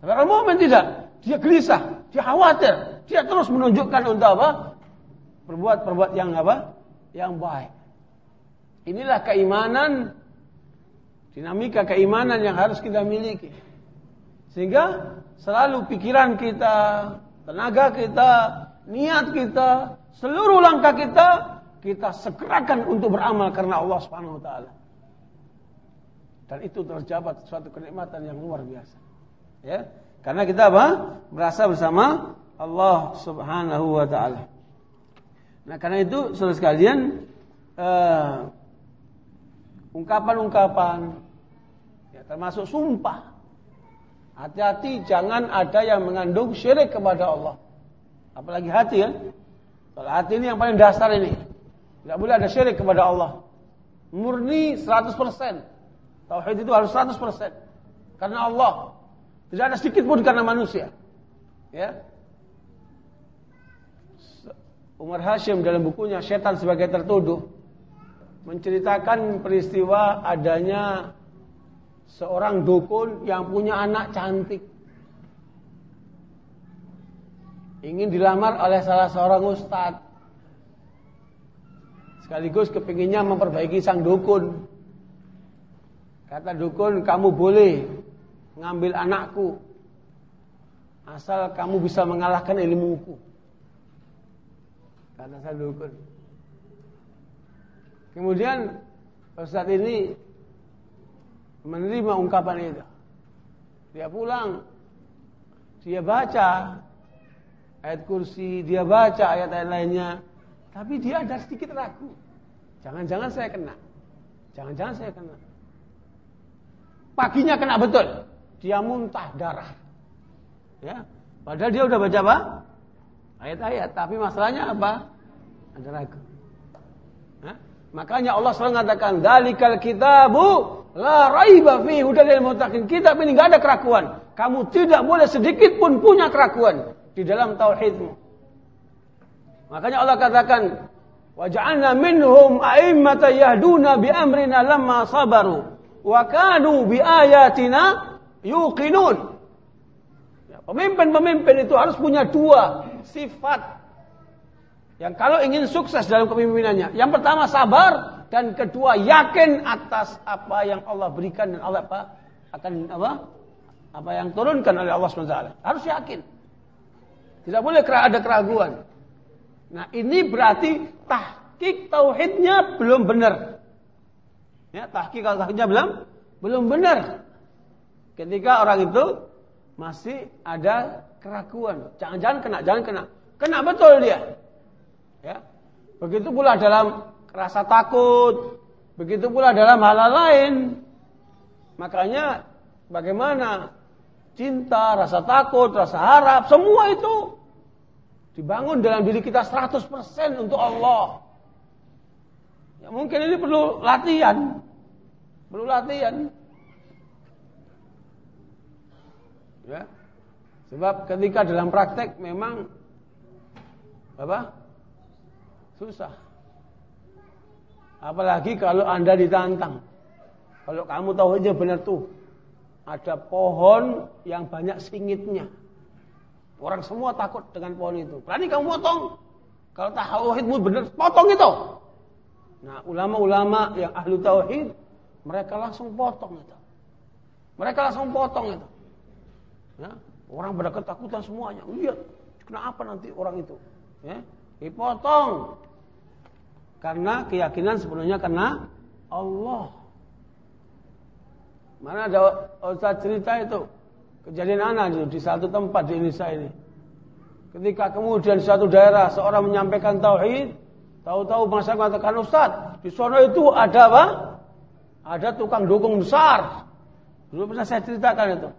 Tapi orang mukmin tidak. Dia gelisah, dia khawatir, dia terus menunjukkan untuk apa? Perbuat-perbuat yang apa? Yang baik. Inilah keimanan dinamika keimanan yang harus kita miliki. Sehingga selalu pikiran kita, tenaga kita, niat kita, seluruh langkah kita kita segerakan untuk beramal karena Allah Subhanahu wa taala. Dan itu terjabat suatu kenikmatan yang luar biasa. Ya. Karena kita apa? Merasa bersama Allah Subhanahu wa taala. Nah, karena itu Saudara sekalian uh, ungkapan-ungkapan ya termasuk sumpah. Hati-hati jangan ada yang mengandung syirik kepada Allah. Apalagi hati ya. Kalau hati ini yang paling dasar ini. Tidak boleh ada syirik kepada Allah. Murni 100%. Tauhid itu harus 100%. Karena Allah. Tidak ada sedikit pun karena manusia. Ya. Umar Hashim dalam bukunya Setan sebagai tertuduh menceritakan peristiwa adanya seorang dukun yang punya anak cantik. Ingin dilamar oleh salah seorang ustadz. Sekaligus kepinginnya memperbaiki sang dukun. Kata dukun, kamu boleh ngambil anakku. Asal kamu bisa mengalahkan ilmuku. Kata sang dukun. Kemudian Ustaz ini menerima ungkapan itu. Dia pulang. Dia baca ayat kursi, dia baca ayat-ayat lainnya. Tapi dia ada sedikit ragu. Jangan-jangan saya kena. Jangan-jangan saya kena. Paginya kena betul. Dia muntah darah. Ya. Padahal dia udah baca apa? Ayat-ayat. Tapi masalahnya apa? Ada ragu. Makanya Allah selalu mengatakan, "Dalikal kitabu la raiba fi hudal lil muttaqin." Kitab ini enggak ada keraguan. Kamu tidak boleh sedikit pun punya keraguan di dalam tauhidmu. Makanya Allah katakan, "Waj'alna minhum a'immatan yahduna bi amrina lamma sabaru wa kanu bi ayatina yuqinun." Ya, pemimpin-pemimpin itu harus punya dua sifat yang kalau ingin sukses dalam kepemimpinannya. Yang pertama sabar dan kedua yakin atas apa yang Allah berikan dan Allah apa akan apa apa yang turunkan oleh Allah SWT. Harus yakin. Tidak boleh ada keraguan. Nah ini berarti tahkik tauhidnya belum benar. Ya, tahkik tauhidnya belum belum benar. Ketika orang itu masih ada keraguan, jangan-jangan kena, jangan kena. Kena betul dia. Begitu pula dalam rasa takut, begitu pula dalam hal, -hal lain. Makanya bagaimana cinta, rasa takut, rasa harap, semua itu Dibangun dalam diri kita 100% untuk Allah. Ya mungkin ini perlu latihan. Perlu latihan. Ya. Sebab ketika dalam praktek memang apa? Susah. Apalagi kalau Anda ditantang. Kalau kamu tahu aja benar tuh. Ada pohon yang banyak singitnya. Orang semua takut dengan pohon itu. Berani kamu potong. Kalau tauhidmu benar, potong itu. Nah, ulama-ulama yang ahlu tauhid, mereka langsung potong itu. Mereka langsung potong itu. Ya, orang pada ketakutan semuanya. Lihat, kenapa nanti orang itu? Ya, dipotong. Karena keyakinan sepenuhnya karena Allah. Mana ada Ustaz cerita itu? Kejadian anak di satu tempat di Indonesia ini. Ketika kemudian di suatu daerah seorang menyampaikan tauhid, tahu-tahu masyarakat mengatakan Ustaz, di sana itu ada apa? Ada tukang dukung besar. Dulu pernah saya ceritakan itu.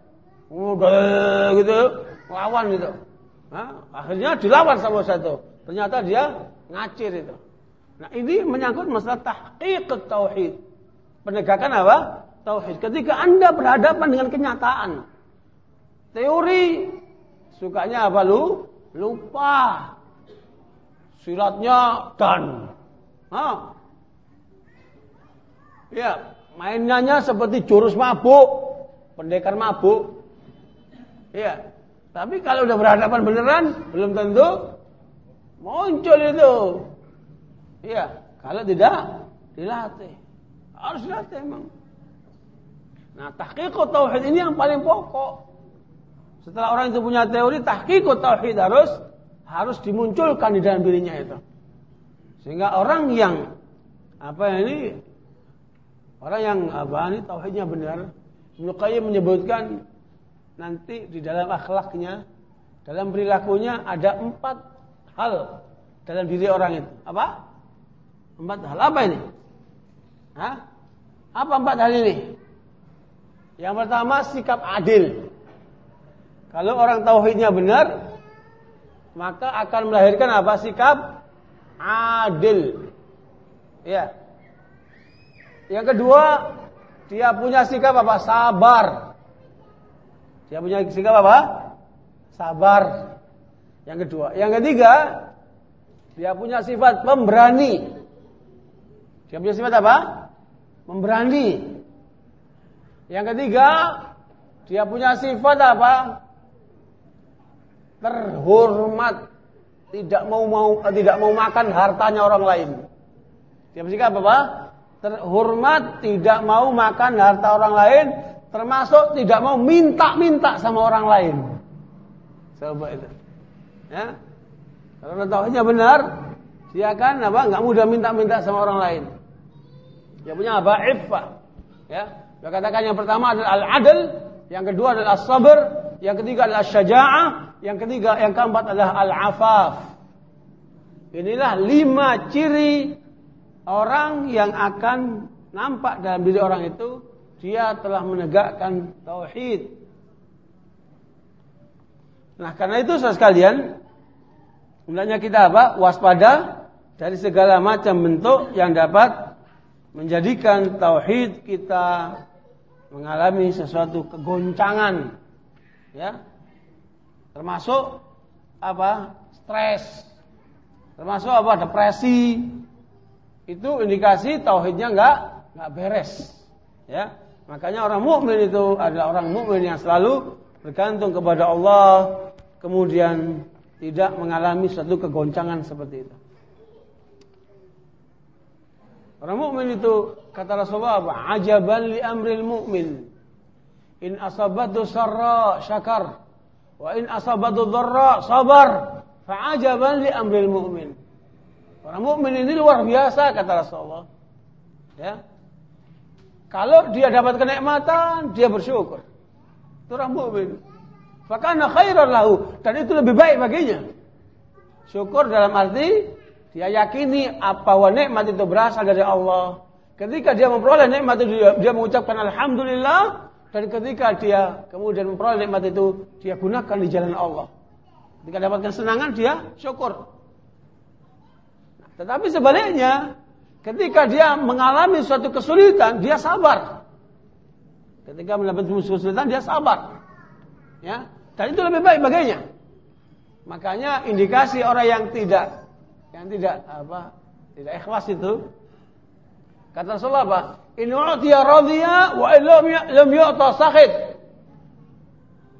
Udah gitu, lawan gitu. Nah, akhirnya dilawan sama satu. Ternyata dia ngacir itu. Nah ini menyangkut masalah tahqiq tauhid. Penegakan apa? Tauhid. Ketika anda berhadapan dengan kenyataan. Teori. Sukanya apa lu? Lupa. Silatnya dan. Hah? Ya, mainnya seperti jurus mabuk, pendekar mabuk. Ya, tapi kalau udah berhadapan beneran, belum tentu muncul itu. Iya, kalau tidak dilatih. Harus dilatih emang. Nah, tahqiqut tauhid ini yang paling pokok. Setelah orang itu punya teori, tahqiqut tauhid harus harus dimunculkan di dalam dirinya itu. Sehingga orang yang apa ini orang yang apa ini tauhidnya benar, Qayyim menyebutkan nanti di dalam akhlaknya, dalam perilakunya ada empat hal dalam diri orang itu. Apa? Empat hal. Apa ini? Hah? Apa empat hal ini? Yang pertama sikap adil. Kalau orang tauhidnya benar, maka akan melahirkan apa? Sikap adil. Ya. Yang kedua, dia punya sikap apa? Sabar. Dia punya sikap apa? Sabar. Yang kedua. Yang ketiga, dia punya sifat pemberani. Dia punya sifat apa? Pemberani. Yang ketiga, dia punya sifat apa? Terhormat. Tidak mau mau tidak mau makan hartanya orang lain. Dia punya sikap apa? Terhormat, tidak mau makan harta orang lain, Termasuk tidak mau minta-minta sama orang lain. Coba itu. Ya. Kalau tauhidnya benar, dia akan apa? Enggak mudah minta-minta sama orang lain. Dia punya apa? Iffah. Ya. Dia katakan yang pertama adalah al-adl, yang kedua adalah sabar, yang ketiga adalah syaja'ah, yang ketiga yang keempat adalah al-afaf. Inilah lima ciri orang yang akan nampak dalam diri orang itu dia telah menegakkan tauhid. Nah, karena itu saudara sekalian, hendaknya kita apa? Waspada dari segala macam bentuk yang dapat menjadikan tauhid kita mengalami sesuatu kegoncangan. Ya. Termasuk apa? Stres. Termasuk apa? Depresi. Itu indikasi tauhidnya enggak enggak beres. Ya. Makanya orang mukmin itu adalah orang mukmin yang selalu bergantung kepada Allah, kemudian tidak mengalami suatu kegoncangan seperti itu. Orang mukmin itu kata Rasulullah apa? Ajaban li amril mukmin. In asabatu sarra syakar wa in asabatu dharra sabar. Fa'ajaban li amril mukmin. Orang mukmin ini luar biasa kata Rasulullah. Ya. Kalau dia dapat kenikmatan, dia bersyukur. Itu orang mukmin. Fakana khairan lahu dan itu lebih baik baginya. Syukur dalam arti dia yakini apa wa nikmat itu berasal dari Allah. Ketika dia memperoleh nikmat itu dia, dia mengucapkan alhamdulillah dan ketika dia kemudian memperoleh nikmat itu dia gunakan di jalan Allah. Ketika dapatkan kesenangan dia syukur. tetapi sebaliknya Ketika dia mengalami suatu kesulitan, dia sabar. Ketika mendapatkan kesulitan, dia sabar. Ya, dan itu lebih baik baginya. Makanya indikasi orang yang tidak yang tidak apa? Tidak ikhlas itu kata Rasulullah apa? In u'tiya radiya wa illam lam yu'ta sakhid.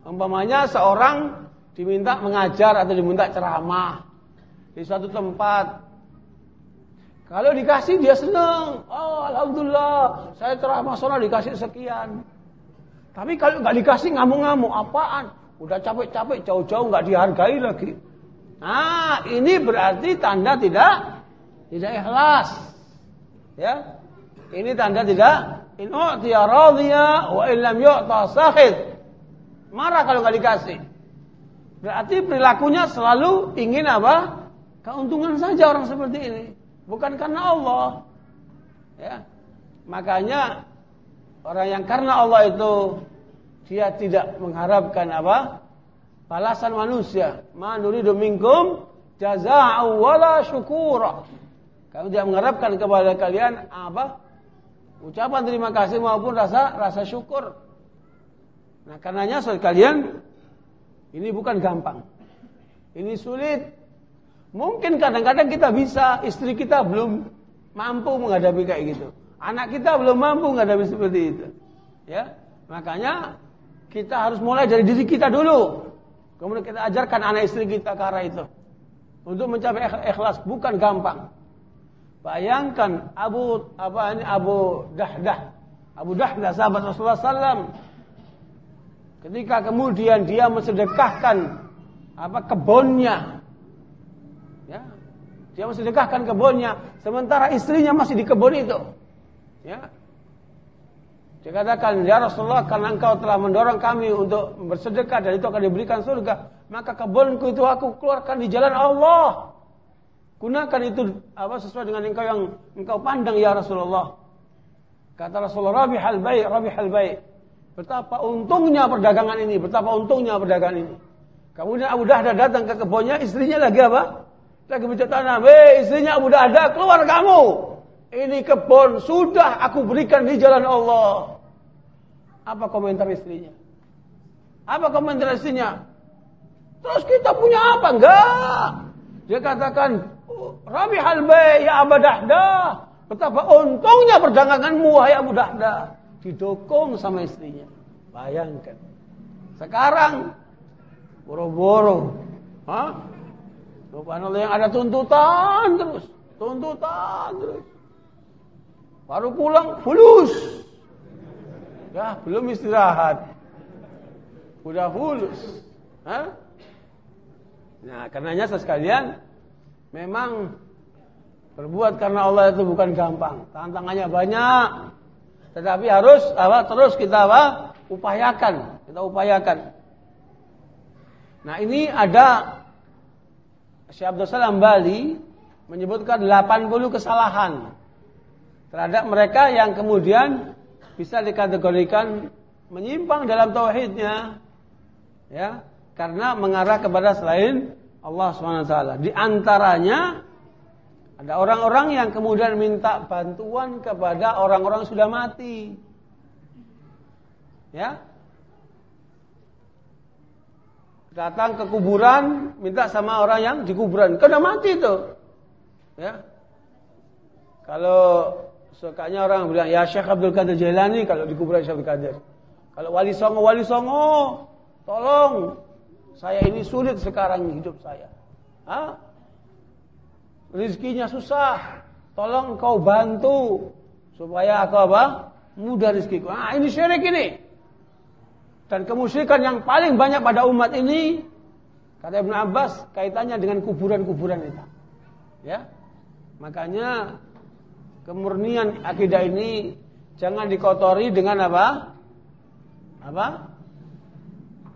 Umpamanya seorang diminta mengajar atau diminta ceramah di suatu tempat kalau dikasih dia senang. Oh, alhamdulillah, saya ceramah sana dikasih sekian. Tapi kalau nggak dikasih ngamuk-ngamuk, apaan? Udah capek-capek jauh-jauh nggak dihargai lagi. Nah, ini berarti tanda tidak tidak ikhlas. Ya. Ini tanda tidak in u'tiya radiya wa illam yu'ta sakhid. Marah kalau nggak dikasih. Berarti perilakunya selalu ingin apa? Keuntungan saja orang seperti ini bukan karena Allah. Ya. Makanya orang yang karena Allah itu dia tidak mengharapkan apa? Balasan manusia. Ma nuridu minkum jazaa'u wala syukura. Kami tidak mengharapkan kepada kalian apa? Ucapan terima kasih maupun rasa rasa syukur. Nah, karenanya saudara kalian ini bukan gampang. Ini sulit. Mungkin kadang-kadang kita bisa, istri kita belum mampu menghadapi kayak gitu. Anak kita belum mampu menghadapi seperti itu. Ya. Makanya kita harus mulai dari diri kita dulu. Kemudian kita ajarkan anak istri kita ke arah itu. Untuk mencapai ikhlas bukan gampang. Bayangkan Abu apa ini Abu Dahdah. Abu Dahdah sahabat Rasulullah SAW. Ketika kemudian dia mensedekahkan apa kebunnya. Ya. Dia mensedekahkan kebunnya sementara istrinya masih di kebun itu. Ya. Dia katakan, "Ya Rasulullah, karena engkau telah mendorong kami untuk bersedekah dan itu akan diberikan surga, maka kebunku itu aku keluarkan di jalan Allah." Gunakan itu apa sesuai dengan engkau yang engkau pandang ya Rasulullah. Kata Rasulullah, Rabi hal baik, Rabi hal baik. Betapa untungnya perdagangan ini, betapa untungnya perdagangan ini. Kemudian Abu Dahdah datang ke kebunnya, istrinya lagi apa? Lagi mencet tanam. Hei, istrinya Abu Dahdah, keluar kamu. Ini kebun sudah aku berikan di jalan Allah. Apa komentar istrinya? Apa komentar istrinya? Terus kita punya apa? Enggak. Dia katakan, Rabi halbay ya Abu Dahdah. Betapa untungnya perdaganganmu wahai Abu Dahdah. Didukung sama istrinya. Bayangkan. Sekarang boro-boro. Hah? Subhanallah yang ada tuntutan terus. Tuntutan terus. Baru pulang fulus. Ya, belum istirahat. Udah fulus. Hah? Nah, karenanya sekalian Memang berbuat karena Allah itu bukan gampang. Tantangannya banyak. Tetapi harus apa? Terus kita apa? Upayakan. Kita upayakan. Nah, ini ada Syekh Abdul Salam Bali menyebutkan 80 kesalahan terhadap mereka yang kemudian bisa dikategorikan menyimpang dalam tauhidnya ya karena mengarah kepada selain Allah SWT. Di antaranya ada orang-orang yang kemudian minta bantuan kepada orang-orang sudah mati. Ya. Datang ke kuburan, minta sama orang yang di kuburan. Kena mati itu. Ya. Kalau sukanya orang bilang, ya Syekh Abdul Qadir Jailani kalau di kuburan Syekh Abdul Qadir. Kalau Wali Songo, Wali Songo, tolong saya ini sulit sekarang hidup saya. Hah? Rizkinya susah. Tolong kau bantu supaya aku apa? Mudah rizkiku. Ah, ini syirik ini. Dan kemusyrikan yang paling banyak pada umat ini kata Ibn Abbas kaitannya dengan kuburan-kuburan itu. Ya. Makanya kemurnian akidah ini jangan dikotori dengan apa? Apa?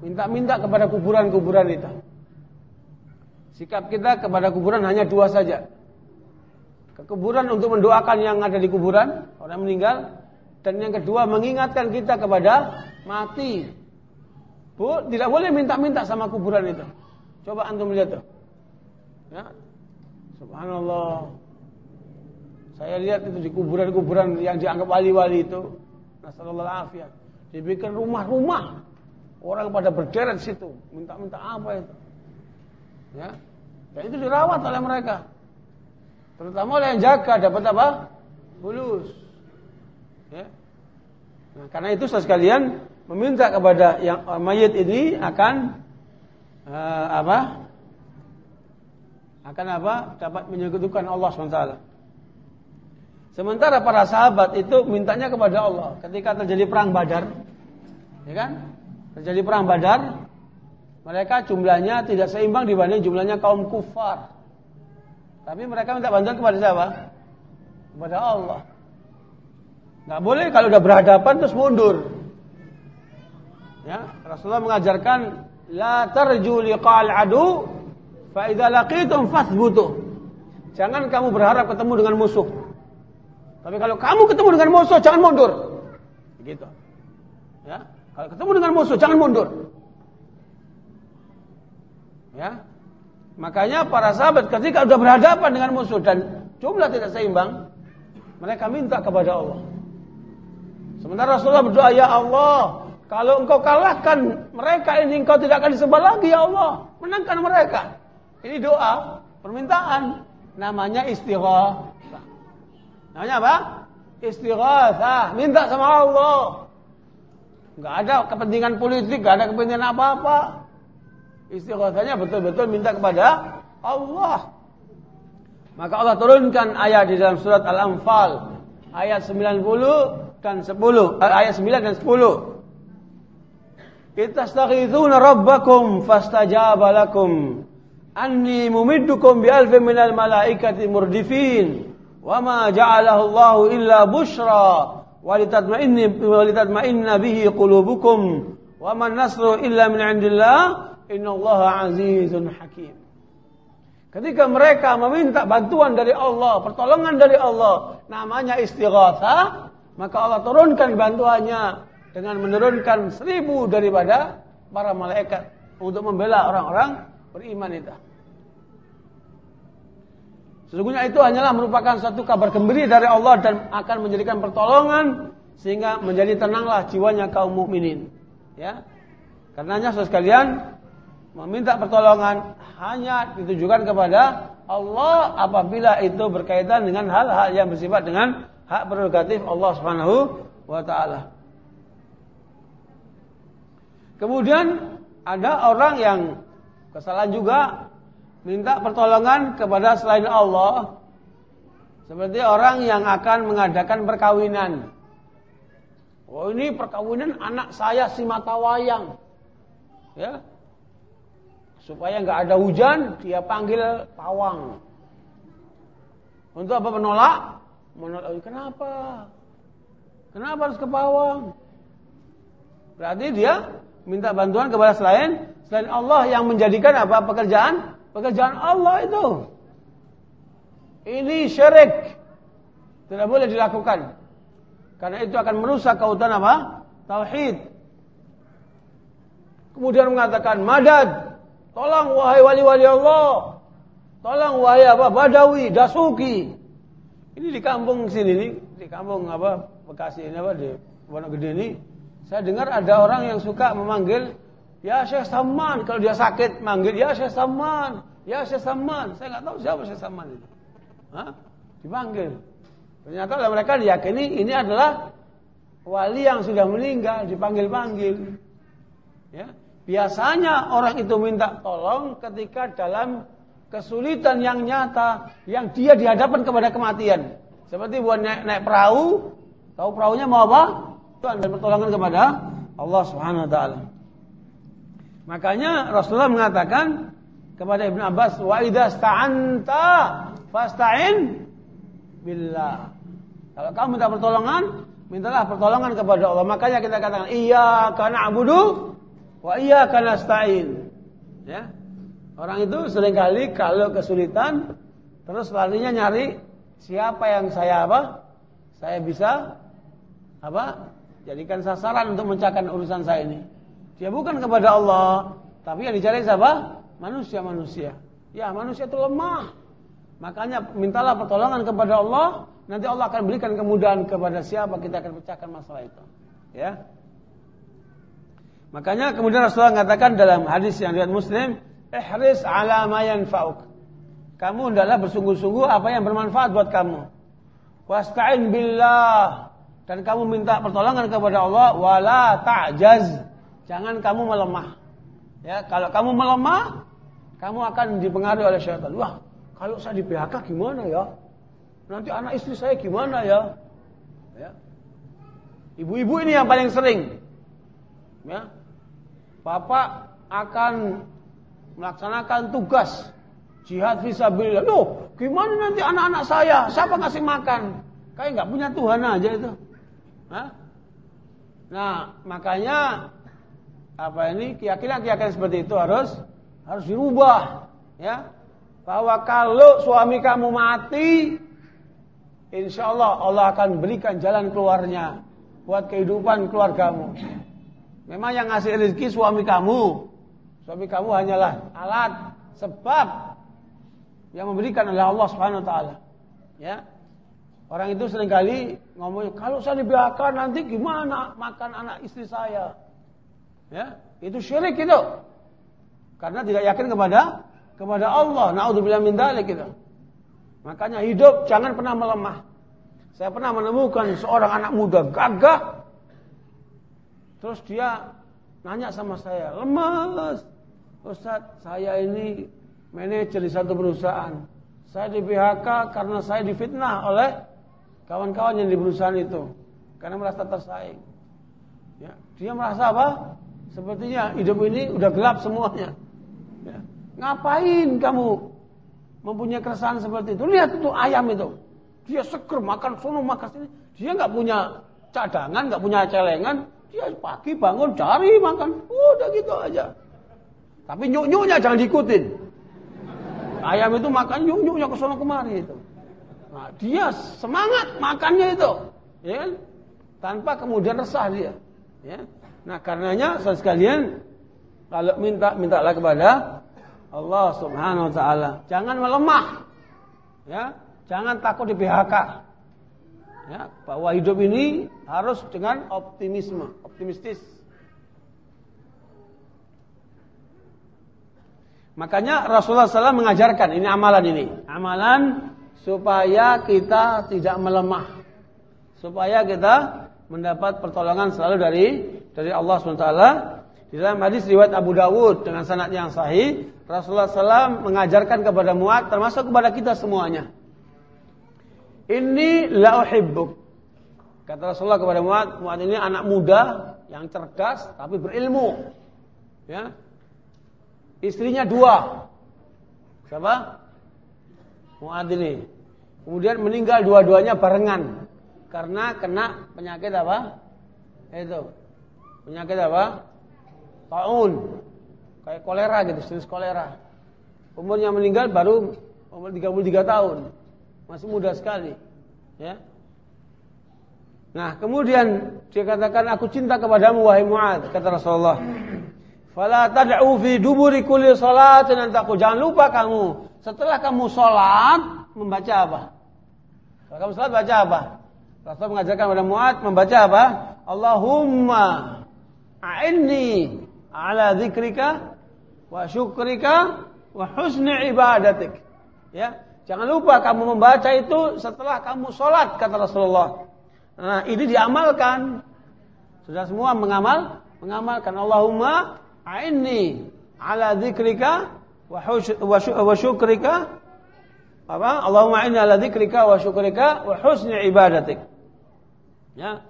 Minta-minta kepada kuburan-kuburan itu. Sikap kita kepada kuburan hanya dua saja. Ke kuburan untuk mendoakan yang ada di kuburan, orang meninggal. Dan yang kedua mengingatkan kita kepada mati. Bu, tidak boleh minta-minta sama kuburan itu. Coba antum lihat tuh. Ya. Subhanallah. Saya lihat itu di kuburan-kuburan yang dianggap wali-wali itu. Nasallallahu alaihi Dibikin rumah-rumah Orang pada berderet situ, minta-minta apa itu. Ya. Dan itu dirawat oleh mereka. Terutama oleh yang jaga dapat apa? Bulus. Ya. Nah, karena itu sekalian meminta kepada yang mayit ini akan uh, apa? Akan apa? Dapat menyekutukan Allah SWT. Sementara para sahabat itu mintanya kepada Allah ketika terjadi perang Badar. Ya kan? terjadi perang Badar, mereka jumlahnya tidak seimbang dibanding jumlahnya kaum kufar. Tapi mereka minta bantuan kepada siapa? Kepada Allah. Nggak boleh kalau udah berhadapan terus mundur. Ya, Rasulullah mengajarkan la tarju liqa'al adu fa idza laqitum fathbutu. Jangan kamu berharap ketemu dengan musuh. Tapi kalau kamu ketemu dengan musuh jangan mundur. Begitu. Ya. Kalau ketemu dengan musuh jangan mundur. Ya. Makanya para sahabat ketika sudah berhadapan dengan musuh dan jumlah tidak seimbang, mereka minta kepada Allah. Sementara Rasulullah berdoa, "Ya Allah, kalau engkau kalahkan mereka ini engkau tidak akan disembah lagi ya Allah. Menangkan mereka." Ini doa, permintaan namanya istighatsah. Namanya apa? Istighatsah, minta sama Allah. Enggak ada kepentingan politik, enggak ada kepentingan apa-apa. Istighatsanya betul-betul minta kepada Allah. Maka Allah turunkan ayat di dalam surat Al-Anfal ayat 90 dan 10, eh, ayat 9 dan 10. Ittastaghithuna rabbakum fastajaba lakum anni mumiddukum bi alfin minal malaikati murdifin wa ma ja'alahu Allahu illa bushra walitatma'inna walitatma'inna bihi qulubukum wa man nasru illa min 'indillah Innallaha azizun hakim. Ketika mereka meminta bantuan dari Allah, pertolongan dari Allah, namanya istighatsah, maka Allah turunkan bantuannya dengan menurunkan seribu daripada para malaikat untuk membela orang-orang beriman itu. Sesungguhnya itu hanyalah merupakan satu kabar gembira dari Allah dan akan menjadikan pertolongan sehingga menjadi tenanglah jiwanya kaum mukminin. Ya. Karenanya saudara sekalian, meminta pertolongan hanya ditujukan kepada Allah apabila itu berkaitan dengan hal-hal yang bersifat dengan hak prerogatif Allah Subhanahu wa taala. Kemudian ada orang yang kesalahan juga minta pertolongan kepada selain Allah seperti orang yang akan mengadakan perkawinan. Oh ini perkawinan anak saya si mata wayang. Ya, Supaya nggak ada hujan, dia panggil pawang. Untuk apa menolak? Menolak. Kenapa? Kenapa harus ke pawang? Berarti dia minta bantuan kepada selain selain Allah yang menjadikan apa pekerjaan? Pekerjaan Allah itu. Ini syirik. Tidak boleh dilakukan. Karena itu akan merusak keutuhan apa? Tauhid. Kemudian mengatakan madad Tolong wahai wali-wali Allah. Tolong wahai apa? Badawi, Dasuki. Ini di kampung sini nih, di kampung apa? Bekasi ini apa di Pondok Gede ini. Saya dengar ada orang yang suka memanggil Ya Syekh Saman kalau dia sakit manggil Ya Syekh Saman, Ya Syekh Saman. Saya nggak tahu siapa Syekh Saman itu. Hah? Dipanggil. Ternyata oleh mereka diyakini ini adalah wali yang sudah meninggal dipanggil-panggil. Ya. Biasanya orang itu minta tolong ketika dalam kesulitan yang nyata yang dia dihadapkan kepada kematian. Seperti buat naik, naik perahu, tahu perahunya mau apa? Tuhan dan pertolongan kepada Allah Subhanahu wa taala. Makanya Rasulullah mengatakan kepada Ibnu Abbas, "Wa idza sta'anta fasta'in billah." Kalau kamu minta pertolongan, mintalah pertolongan kepada Allah. Makanya kita katakan, "Iya karena abudu Wa iya nasta'in. Ya. Orang itu sering kali kalau kesulitan terus larinya nyari siapa yang saya apa? Saya bisa apa? Jadikan sasaran untuk mencahkan urusan saya ini. Dia bukan kepada Allah, tapi yang dicari siapa? Manusia-manusia. Ya, manusia itu lemah. Makanya mintalah pertolongan kepada Allah, nanti Allah akan berikan kemudahan kepada siapa kita akan pecahkan masalah itu. Ya. Makanya kemudian Rasulullah mengatakan dalam hadis yang riwayat Muslim, "Ihris ala ma yanfa'uk." Kamu hendaklah bersungguh-sungguh apa yang bermanfaat buat kamu. Wasta'in billah dan kamu minta pertolongan kepada Allah wala ta'jaz. Jangan kamu melemah. Ya, kalau kamu melemah, kamu akan dipengaruhi oleh syaitan. Wah, kalau saya di PHK gimana ya? Nanti anak istri saya gimana ya? Ya. Ibu-ibu ini yang paling sering. Ya, Bapak akan melaksanakan tugas jihad visabilillah. Loh, gimana nanti anak-anak saya? Siapa ngasih makan? Kayak nggak punya Tuhan aja itu. Hah? Nah, makanya apa ini keyakinan-keyakinan seperti itu harus harus dirubah, ya. Bahwa kalau suami kamu mati, insya Allah Allah akan berikan jalan keluarnya buat kehidupan keluargamu. Memang yang ngasih rezeki suami kamu. Suami kamu hanyalah alat sebab yang memberikan oleh Allah Subhanahu wa taala. Ya. Orang itu sering kali ngomong, kalau saya di PHK nanti gimana makan anak istri saya? Ya, itu syirik itu. Karena tidak yakin kepada kepada Allah. Nauzubillah min dzalik itu. Makanya hidup jangan pernah melemah. Saya pernah menemukan seorang anak muda gagah. Terus dia nanya sama saya, "Lemas, Ustaz, saya ini manajer di satu perusahaan. Saya di PHK karena saya difitnah oleh kawan-kawan yang di perusahaan itu karena merasa tersaing. Ya, dia merasa apa? Sepertinya hidup ini udah gelap semuanya. Ya. Ngapain kamu mempunyai keresahan seperti itu? Lihat itu ayam itu. Dia seger makan sono makan sini. Dia nggak punya cadangan, nggak punya celengan. Dia pagi bangun cari makan. Udah gitu aja. Tapi nyuk-nyuknya jangan diikutin. Ayam itu makan nyuk-nyuknya ke sono kemari itu. Nah, dia semangat makannya itu, ya kan? Tanpa kemudian resah dia, ya. Nah, karenanya saudara sekalian kalau minta mintalah kepada Allah Subhanahu wa taala. Jangan melemah. Ya, jangan takut di PHK. Ya, bahwa hidup ini harus dengan optimisme, optimistis. Makanya Rasulullah SAW mengajarkan ini amalan ini, amalan supaya kita tidak melemah. Supaya kita mendapat pertolongan selalu dari dari Allah SWT. Di dalam hadis riwayat Abu Dawud dengan sanad yang sahih, Rasulullah SAW mengajarkan kepada Muad termasuk kepada kita semuanya. Ini la uhibbuk. Kata Rasulullah kepada Muad, Muad ini anak muda yang cerdas tapi berilmu. Ya. Istrinya dua. Siapa? Muad ini. Kemudian meninggal dua-duanya barengan karena kena penyakit apa? Itu. Penyakit apa? Taun. Kayak kolera gitu, jenis kolera. Umurnya meninggal baru umur 33 tahun. Masih muda sekali. Ya. Nah, kemudian dia katakan aku cinta kepadamu wahai Muad, kata Rasulullah. Fala tad'u fi duburi kulli salatin antaku. Jangan lupa kamu setelah kamu sholat membaca apa? Kalau kamu sholat baca apa? Rasul mengajarkan kepada Mu'ad membaca apa? Allahumma a'inni ala zikrika wa syukrika wa husni ibadatik. Ya, jangan lupa kamu membaca itu setelah kamu sholat kata Rasulullah. Nah, ini diamalkan. Sudah semua mengamal, mengamalkan Allahumma a'inni ala zikrika wa syukrika apa? Allahumma inni ala dzikrika wa syukrika wa husni ibadatik. Ya.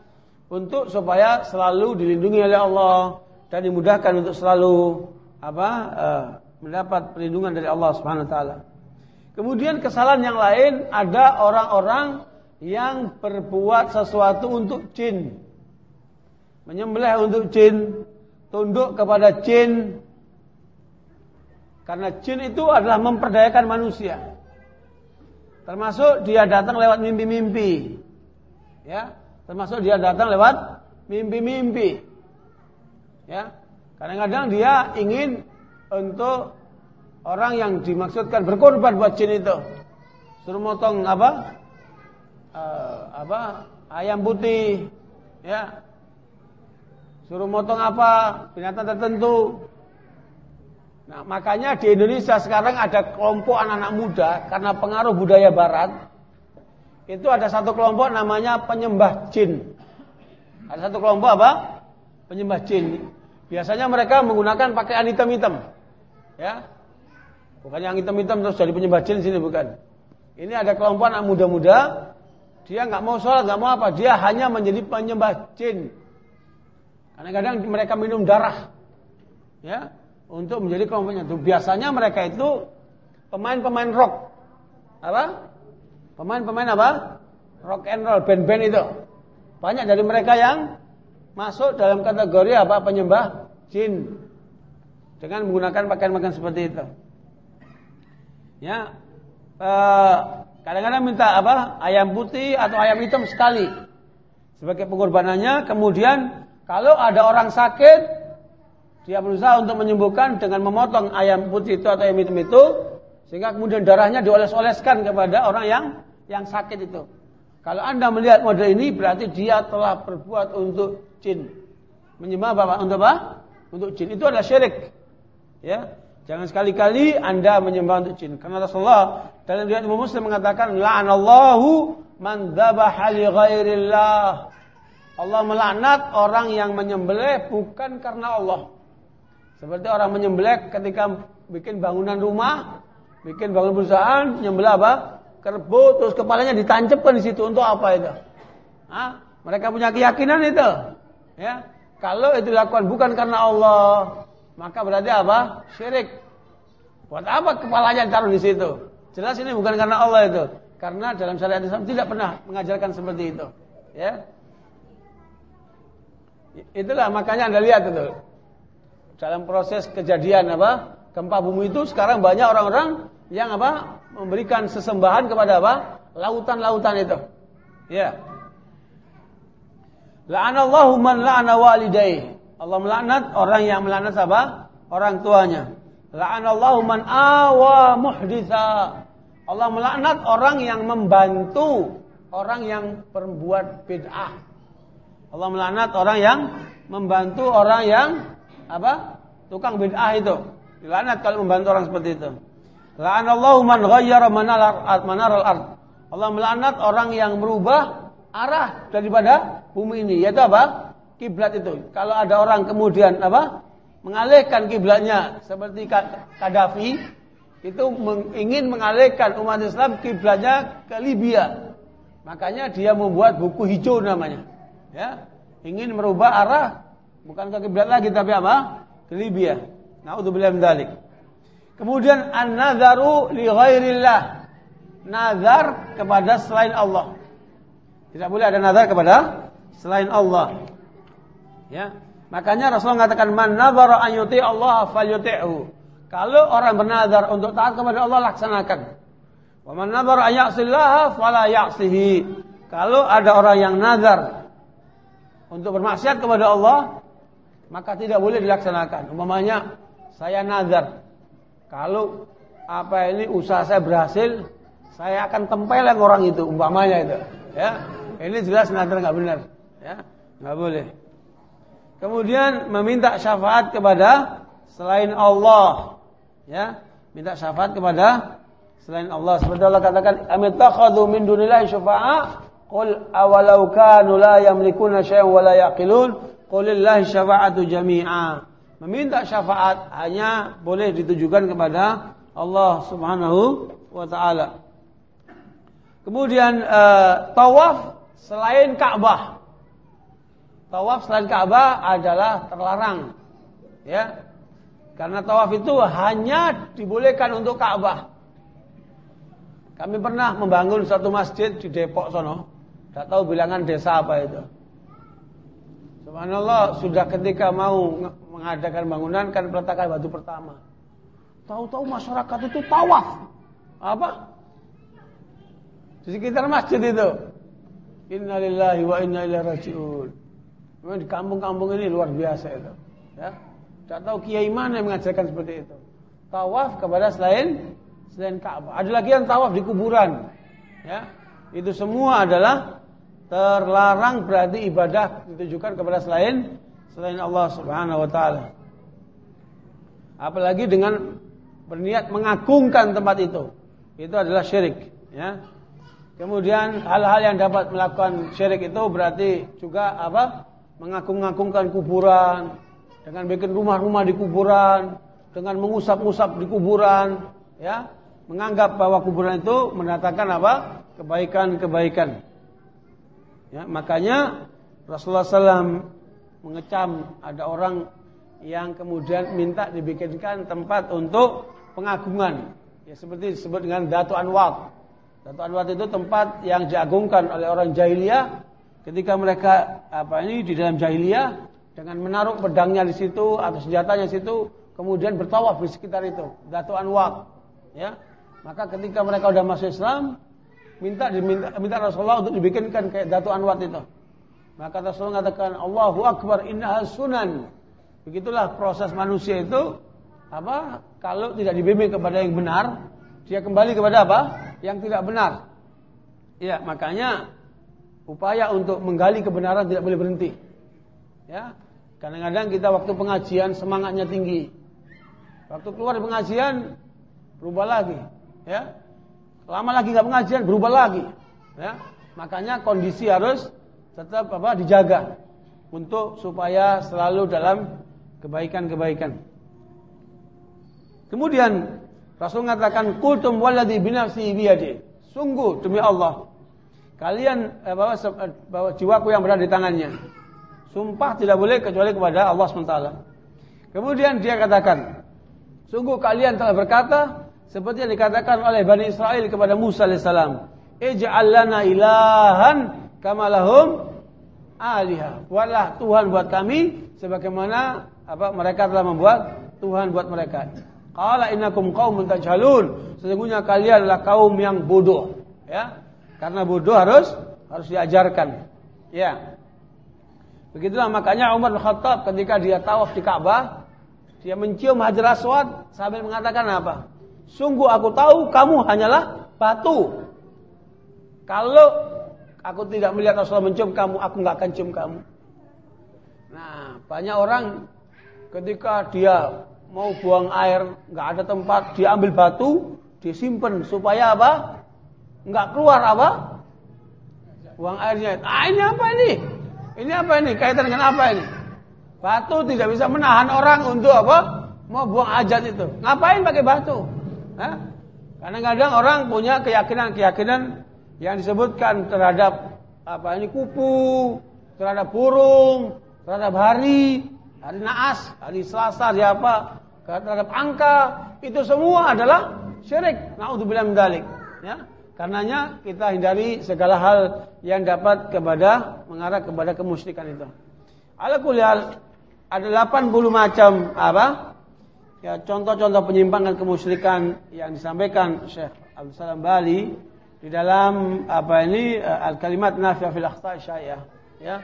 Untuk supaya selalu dilindungi oleh Allah dan dimudahkan untuk selalu apa? Uh, mendapat perlindungan dari Allah Subhanahu wa taala. Kemudian kesalahan yang lain ada orang-orang yang berbuat sesuatu untuk jin. Menyembelih untuk jin, tunduk kepada jin. Karena jin itu adalah memperdayakan manusia. Termasuk dia datang lewat mimpi-mimpi. Ya, termasuk dia datang lewat mimpi-mimpi. Ya. Kadang-kadang dia ingin untuk orang yang dimaksudkan berkorban buat jin itu. Suruh motong apa? Uh, apa? Ayam putih. Ya. Suruh motong apa? Binatang tertentu. Nah, makanya di Indonesia sekarang ada kelompok anak-anak muda karena pengaruh budaya barat. Itu ada satu kelompok namanya penyembah jin. Ada satu kelompok apa? Penyembah jin. Biasanya mereka menggunakan pakaian hitam-hitam. Ya. Bukan yang hitam-hitam terus jadi penyembah jin sini bukan. Ini ada kelompok anak muda-muda, dia nggak mau sholat, nggak mau apa, dia hanya menjadi penyembah jin. Kadang-kadang mereka minum darah. Ya, untuk menjadi kelompoknya itu. Biasanya mereka itu pemain-pemain rock. Apa? Pemain-pemain apa? Rock and roll, band-band itu. Banyak dari mereka yang masuk dalam kategori apa? Penyembah jin. Dengan menggunakan pakaian-pakaian seperti itu. Ya. Eh, kadang-kadang minta apa? Ayam putih atau ayam hitam sekali. Sebagai pengorbanannya, kemudian kalau ada orang sakit Dia berusaha untuk menyembuhkan dengan memotong ayam putih itu atau ayam hitam itu sehingga kemudian darahnya dioles-oleskan kepada orang yang yang sakit itu. Kalau Anda melihat model ini berarti dia telah berbuat untuk jin. Menyembah apa? Untuk apa? Untuk jin. Itu adalah syirik. Ya. Jangan sekali-kali Anda menyembah untuk jin. Karena Rasulullah dalam riwayat Imam Muslim mengatakan la'anallahu man dzabaha li ghairillah. Allah melaknat orang yang menyembelih bukan karena Allah. Seperti orang menyembelih ketika bikin bangunan rumah, bikin bangunan perusahaan, nyembelih apa? Kerbau, terus kepalanya ditancapkan di situ untuk apa itu? Hah? Mereka punya keyakinan itu. Ya, kalau itu dilakukan bukan karena Allah, maka berarti apa? Syirik. Buat apa kepalanya ditaruh di situ? Jelas ini bukan karena Allah itu. Karena dalam syariat Islam tidak pernah mengajarkan seperti itu. Ya. Itulah makanya Anda lihat itu dalam proses kejadian apa gempa bumi itu sekarang banyak orang-orang yang apa? Memberikan sesembahan kepada apa? Lautan-lautan itu. Ya. La'anallahu man la'ana walidayhi Allah melaknat orang yang melaknat apa? Orang tuanya. La'anallahu man awa muhditha. Allah melaknat orang yang membantu orang yang berbuat bid'ah. Allah melaknat orang yang membantu orang yang apa? Tukang bid'ah itu. Dilaknat kalau membantu orang seperti itu. La'anallahu man ghayyara manaral ard. Allah melaknat orang yang merubah arah daripada bumi ini, yaitu apa? Kiblat itu. Kalau ada orang kemudian apa? Mengalihkan kiblatnya seperti Kadafi itu ingin mengalihkan umat Islam kiblatnya ke Libya. Makanya dia membuat buku hijau namanya. Ya, ingin merubah arah Bukan ke kiblat lagi tapi apa? Ke Libya. Nauzubillah min dzalik. Kemudian an-nadzaru li ghairillah. Nazar kepada selain Allah. Tidak boleh ada nazar kepada selain Allah. Ya. Makanya Rasulullah mengatakan man nazara an yuti Allah falyuti'hu. Kalau orang bernazar untuk taat kepada Allah laksanakan. Wa man nazara an ya'sillaha fala ya'sihi. Kalau ada orang yang nazar untuk bermaksiat kepada Allah, maka tidak boleh dilaksanakan. Umpamanya saya nazar kalau apa ini usaha saya berhasil, saya akan tempeleng orang itu umpamanya itu, ya. Ini jelas nazar nggak benar, ya. nggak boleh. Kemudian meminta syafaat kepada selain Allah, ya. Minta syafaat kepada selain Allah. Seperti Allah katakan, "Amittakhadhu min dunillahi syufa'a?" Qul awalau kanu la yamlikuna syai'an wa la yaqilun Qulillahi syafa'atu jami'a. Meminta syafaat hanya boleh ditujukan kepada Allah Subhanahu wa taala. Kemudian uh, tawaf selain Ka'bah. Tawaf selain Ka'bah adalah terlarang. Ya. Karena tawaf itu hanya dibolehkan untuk Ka'bah. Kami pernah membangun satu masjid di Depok sono. Tidak tahu bilangan desa apa itu. Subhanallah, sudah ketika mau mengadakan bangunan kan peletakan batu pertama. Tahu-tahu masyarakat itu tawaf. Apa? Di sekitar masjid itu. Innalillahi wa inna ilaihi rajiun. Memang di kampung-kampung ini luar biasa itu. Ya. Tidak tahu kiai mana yang mengajarkan seperti itu. Tawaf kepada selain selain Ka'bah. Ada lagi yang tawaf di kuburan. Ya. Itu semua adalah terlarang berarti ibadah ditujukan kepada selain selain Allah Subhanahu wa taala. Apalagi dengan berniat mengagungkan tempat itu. Itu adalah syirik, ya. Kemudian hal-hal yang dapat melakukan syirik itu berarti juga apa? Mengagung-agungkan kuburan, dengan bikin rumah-rumah di kuburan, dengan mengusap-usap di kuburan, ya. Menganggap bahwa kuburan itu mendatangkan apa? kebaikan-kebaikan. Ya, makanya Rasulullah SAW mengecam ada orang yang kemudian minta dibikinkan tempat untuk pengagungan. Ya seperti disebut dengan Datu Anwar. Datu Anwar itu tempat yang diagungkan oleh orang jahiliyah ketika mereka apa ini di dalam jahiliyah dengan menaruh pedangnya di situ atau senjatanya di situ kemudian bertawaf di sekitar itu. Datu Anwar. Ya. Maka ketika mereka sudah masuk Islam, minta diminta minta Rasulullah untuk dibikinkan kayak Datu Anwar itu. Maka Rasulullah mengatakan Allahu Akbar innaha sunan. Begitulah proses manusia itu apa? Kalau tidak dibimbing kepada yang benar, dia kembali kepada apa? Yang tidak benar. Ya, makanya upaya untuk menggali kebenaran tidak boleh berhenti. Ya. Kadang-kadang kita waktu pengajian semangatnya tinggi. Waktu keluar pengajian berubah lagi, ya. Lama lagi nggak pengajian berubah lagi, ya. Makanya kondisi harus tetap apa dijaga untuk supaya selalu dalam kebaikan-kebaikan. Kemudian Rasul mengatakan kultum waladhi binafsi biyadi. Sungguh demi Allah. Kalian eh, eh, bawa jiwaku yang berada di tangannya. Sumpah tidak boleh kecuali kepada Allah SWT. Kemudian dia katakan, sungguh kalian telah berkata seperti yang dikatakan oleh Bani Israel kepada Musa alaihissalam, Ij'al ilahan kamalahum alihah. Buatlah Tuhan buat kami sebagaimana apa mereka telah membuat Tuhan buat mereka. Qala innakum qaumun tajhalun. Sesungguhnya kalian adalah kaum yang bodoh, ya. Karena bodoh harus harus diajarkan. Ya. Begitulah makanya Umar bin Khattab ketika dia tawaf di Ka'bah, dia mencium Hajar Aswad sambil mengatakan apa? Sungguh aku tahu kamu hanyalah batu. Kalau aku tidak melihat Rasulullah mencium kamu, aku nggak akan cium kamu. Nah, banyak orang ketika dia mau buang air, nggak ada tempat, dia ambil batu, disimpan supaya apa? Nggak keluar apa? Buang airnya. Ah ini apa ini? Ini apa ini? Kaitan dengan apa ini? Batu tidak bisa menahan orang untuk apa? Mau buang ajat itu. Ngapain pakai batu? Kadang-kadang orang punya keyakinan-keyakinan yang disebutkan terhadap apa ini kupu, terhadap burung, terhadap hari, hari naas, hari selasa, hari apa, terhadap angka itu semua adalah syirik. Nauzubillah min dzalik. Ya. Karenanya kita hindari segala hal yang dapat kepada mengarah kepada kemusyrikan itu. Ala kuliah ada 80 macam apa? Ya, contoh-contoh penyimpangan kemusyrikan yang disampaikan Syekh Abdul Salam Bali di dalam apa ini eh, al-kalimat nafi'ah fil akhta' syai'ah ya.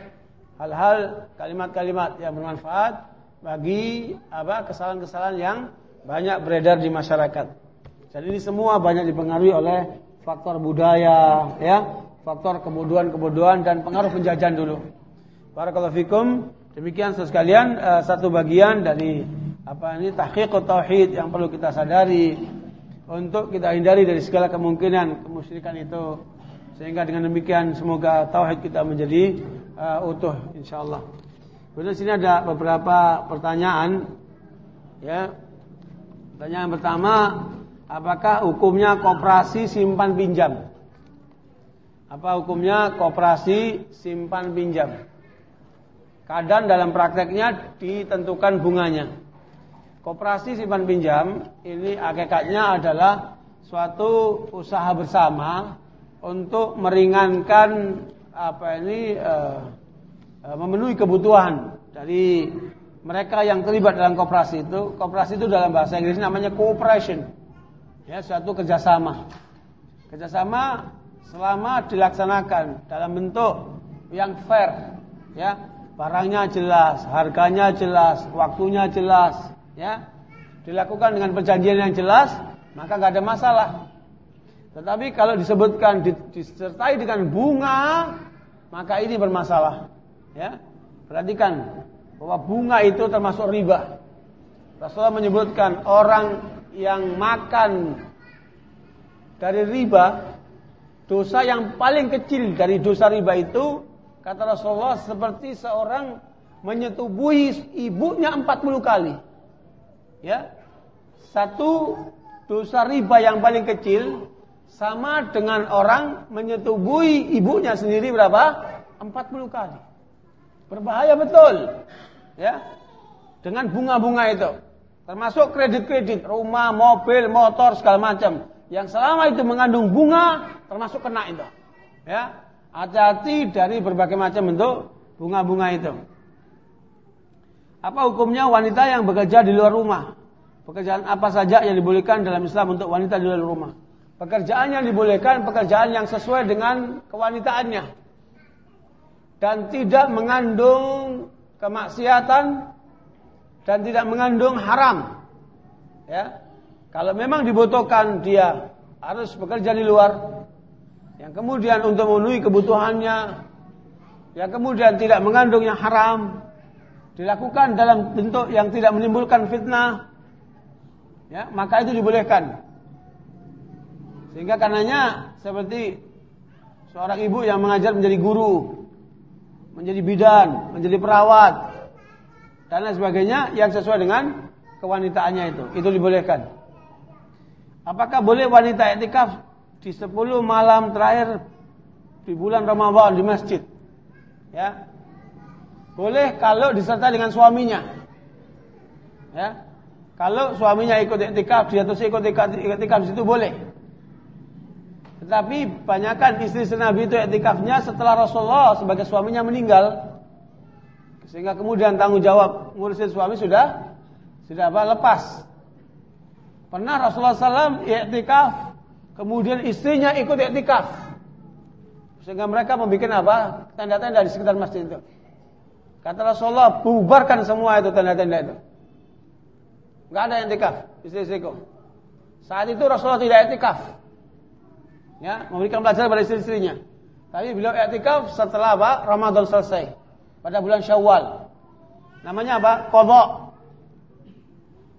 Hal-hal kalimat-kalimat yang bermanfaat bagi apa kesalahan-kesalahan yang banyak beredar di masyarakat. Jadi ini semua banyak dipengaruhi oleh faktor budaya, ya, faktor kebodohan-kebodohan dan pengaruh penjajahan dulu. Barakallahu fikum. Demikian sekalian uh, satu bagian dari apa ini tahqiq tauhid yang perlu kita sadari untuk kita hindari dari segala kemungkinan kemusyrikan itu sehingga dengan demikian semoga tauhid kita menjadi uh, utuh insyaallah. Kemudian sini ada beberapa pertanyaan. Ya. Pertanyaan pertama, apakah hukumnya koperasi simpan pinjam? Apa hukumnya koperasi simpan pinjam? Kadang dalam prakteknya ditentukan bunganya. Koperasi simpan pinjam ini hakikatnya adalah suatu usaha bersama untuk meringankan apa ini eh, Eh, memenuhi kebutuhan dari mereka yang terlibat dalam kooperasi itu. Kooperasi itu dalam bahasa Inggris namanya cooperation. Ya, suatu kerjasama. Kerjasama selama dilaksanakan dalam bentuk yang fair, ya, barangnya jelas, harganya jelas, waktunya jelas, ya, dilakukan dengan perjanjian yang jelas, maka nggak ada masalah. Tetapi kalau disebutkan disertai dengan bunga, maka ini bermasalah. Ya, perhatikan bahwa bunga itu termasuk riba. Rasulullah menyebutkan orang yang makan dari riba, dosa yang paling kecil dari dosa riba itu kata Rasulullah seperti seorang menyetubuhi ibunya 40 kali. Ya. Satu dosa riba yang paling kecil sama dengan orang menyetubuhi ibunya sendiri berapa? 40 kali. Berbahaya betul. Ya. Dengan bunga-bunga itu. Termasuk kredit-kredit, rumah, mobil, motor, segala macam. Yang selama itu mengandung bunga, termasuk kena itu. Ya. Hati-hati dari berbagai macam bentuk bunga-bunga itu. Apa hukumnya wanita yang bekerja di luar rumah? Pekerjaan apa saja yang dibolehkan dalam Islam untuk wanita di luar rumah? Pekerjaan yang dibolehkan pekerjaan yang sesuai dengan kewanitaannya dan tidak mengandung kemaksiatan dan tidak mengandung haram. Ya. Kalau memang dibutuhkan dia harus bekerja di luar, yang kemudian untuk memenuhi kebutuhannya, yang kemudian tidak mengandung yang haram, dilakukan dalam bentuk yang tidak menimbulkan fitnah, ya maka itu dibolehkan. Sehingga karenanya seperti seorang ibu yang mengajar menjadi guru, menjadi bidan, menjadi perawat, dan lain sebagainya yang sesuai dengan kewanitaannya itu, itu dibolehkan. Apakah boleh wanita etikaf di 10 malam terakhir di bulan Ramadan di masjid? Ya. Boleh kalau disertai dengan suaminya. Ya. Kalau suaminya ikut etikaf, dia terus ikut etikaf di situ boleh. Tetapi banyakkan istri Nabi itu etikafnya setelah Rasulullah sebagai suaminya meninggal. Sehingga kemudian tanggung jawab ngurusin suami sudah sudah apa? lepas. Pernah Rasulullah SAW iktikaf, kemudian istrinya ikut iktikaf. Sehingga mereka membuat apa? Tenda-tenda di sekitar masjid itu. Kata Rasulullah, bubarkan semua itu tenda-tenda itu. Gak ada iktikaf, istri-istriku. Saat itu Rasulullah tidak iktikaf. Ya, memberikan pelajaran pada istri-istrinya. Tapi beliau iktikaf setelah apa? Ramadan selesai. Pada bulan Syawal. Namanya apa? Kodok.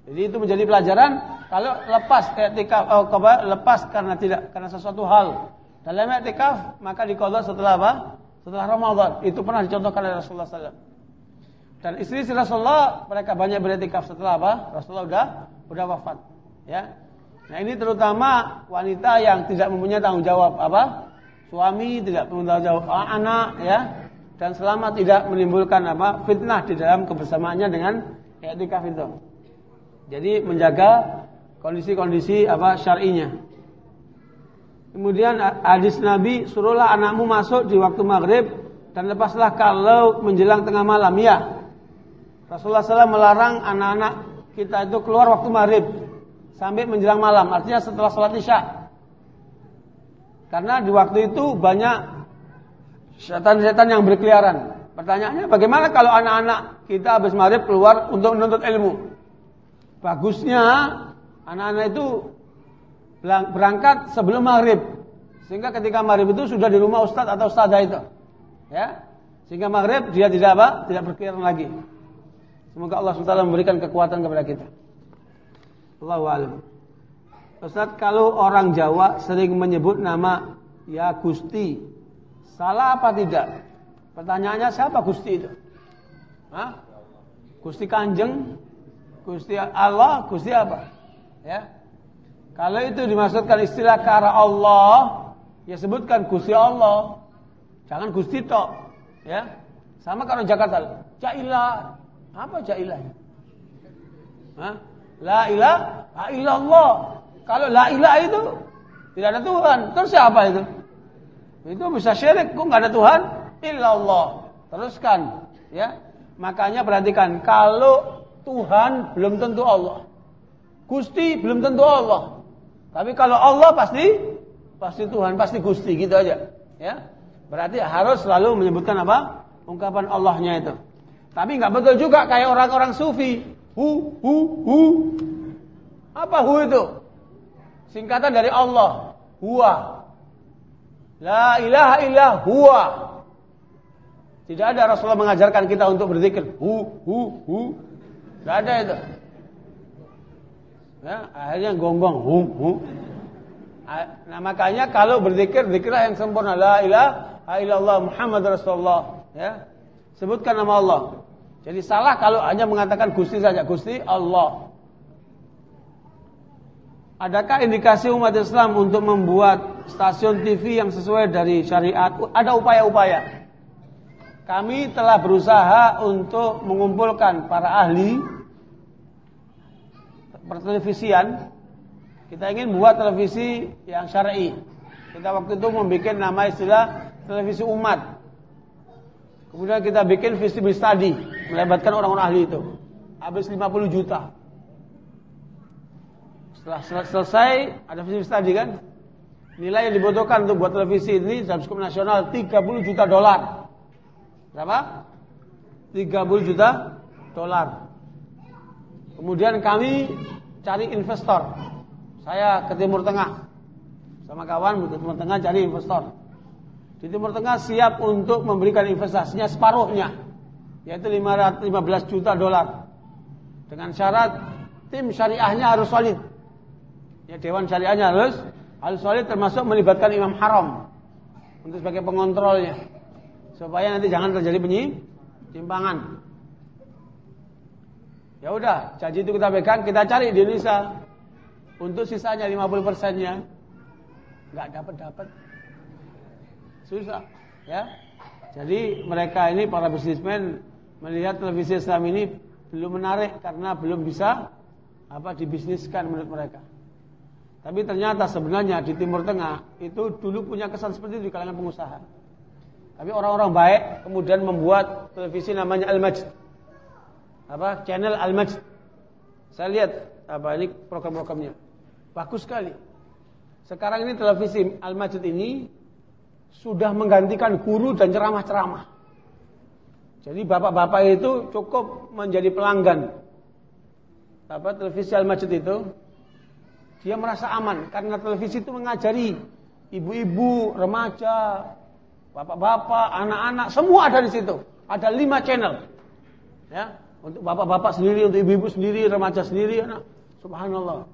Jadi itu menjadi pelajaran kalau lepas etikaf oh, lepas karena tidak karena sesuatu hal dalam etikaf maka dikodok setelah apa? Setelah Ramadan. Itu pernah dicontohkan oleh Rasulullah SAW. Dan istri-istri Rasulullah mereka banyak beretikaf setelah apa? Rasulullah sudah sudah wafat. Ya. Nah ini terutama wanita yang tidak mempunyai tanggung jawab apa? Suami tidak mempunyai tanggung jawab anak ya dan selama tidak menimbulkan apa fitnah di dalam kebersamaannya dengan etikaf itu. Jadi menjaga kondisi-kondisi apa syar'inya. Kemudian hadis Nabi suruhlah anakmu masuk di waktu maghrib dan lepaslah kalau menjelang tengah malam ya. Rasulullah SAW melarang anak-anak kita itu keluar waktu maghrib sampai menjelang malam, artinya setelah sholat isya. Karena di waktu itu banyak setan-setan yang berkeliaran. Pertanyaannya bagaimana kalau anak-anak kita habis maghrib keluar untuk menuntut ilmu? Bagusnya Anak-anak itu berangkat sebelum maghrib. Sehingga ketika maghrib itu sudah di rumah ustadz atau ustadzah itu. Ya. Sehingga maghrib dia tidak apa? Tidak berkeliaran lagi. Semoga Allah SWT memberikan kekuatan kepada kita. Allahu a'lam. Ustaz, kalau orang Jawa sering menyebut nama ya Gusti, salah apa tidak? Pertanyaannya siapa Gusti itu? Hah? Gusti Kanjeng? Gusti Allah? Gusti apa? Ya. Kalau itu dimaksudkan istilah kara Allah, ya sebutkan Gusti Allah. Jangan Gusti tok. Ya. Sama kalau Jakarta, Jailah. Apa Jailah? Hah? La ilaha illallah. Kalau la ilaha itu tidak ada Tuhan. Terus siapa itu? Itu bisa syirik, kok nggak ada Tuhan? Illallah. Teruskan, ya. Makanya perhatikan, kalau Tuhan belum tentu Allah. Gusti belum tentu Allah. Tapi kalau Allah pasti pasti Tuhan, pasti Gusti gitu aja. Ya. Berarti harus selalu menyebutkan apa? Ungkapan Allahnya itu. Tapi nggak betul juga kayak orang-orang sufi. Hu hu hu. Apa hu itu? Singkatan dari Allah. Huwa. La ilaha illa huwa. Tidak ada Rasulullah mengajarkan kita untuk berzikir. Hu hu hu. Tidak ada itu. Ya, akhirnya gonggong hum hum. Nah, makanya kalau berzikir zikirlah yang sempurna la ilaha illallah Muhammad Rasulullah ya. Sebutkan nama Allah. Jadi salah kalau hanya mengatakan Gusti saja, Gusti Allah. Adakah indikasi umat Islam untuk membuat stasiun TV yang sesuai dari syariat? Ada upaya-upaya. Kami telah berusaha untuk mengumpulkan para ahli pertelevisian kita ingin buat televisi yang syar'i. Kita waktu itu membuat nama istilah televisi umat. Kemudian kita bikin visibility study, melibatkan orang-orang ahli itu. Habis 50 juta. Setelah selesai ada visibility study kan? Nilai yang dibutuhkan untuk buat televisi ini skop nasional 30 juta dolar. Berapa? 30 juta dolar. Kemudian kami cari investor. Saya ke Timur Tengah. Sama kawan ke Timur Tengah cari investor. Di Timur Tengah siap untuk memberikan investasinya separuhnya. Yaitu 515 juta dolar. Dengan syarat tim syariahnya harus solid. Ya dewan syariahnya harus harus solid termasuk melibatkan imam haram untuk sebagai pengontrolnya supaya nanti jangan terjadi penyimpangan. Ya udah, janji itu kita pegang, kita cari di Indonesia. Untuk sisanya 50 persennya, nggak dapat dapat, susah, ya. Jadi mereka ini para bisnismen melihat televisi Islam ini belum menarik karena belum bisa apa dibisniskan menurut mereka. Tapi ternyata sebenarnya di Timur Tengah itu dulu punya kesan seperti itu di kalangan pengusaha. Tapi orang-orang baik kemudian membuat televisi namanya Al-Majd apa channel Al-Majd. Saya lihat apa ini program-programnya. Bagus sekali. Sekarang ini televisi Al-Majid ini sudah menggantikan guru dan ceramah-ceramah. Jadi bapak-bapak itu cukup menjadi pelanggan apa televisi Al-Majid itu. Dia merasa aman karena televisi itu mengajari ibu-ibu, remaja, bapak-bapak, anak-anak, semua ada di situ. Ada lima channel. Ya, untuk bapak-bapak sendiri, untuk ibu-ibu sendiri, remaja sendiri, anak. Subhanallah.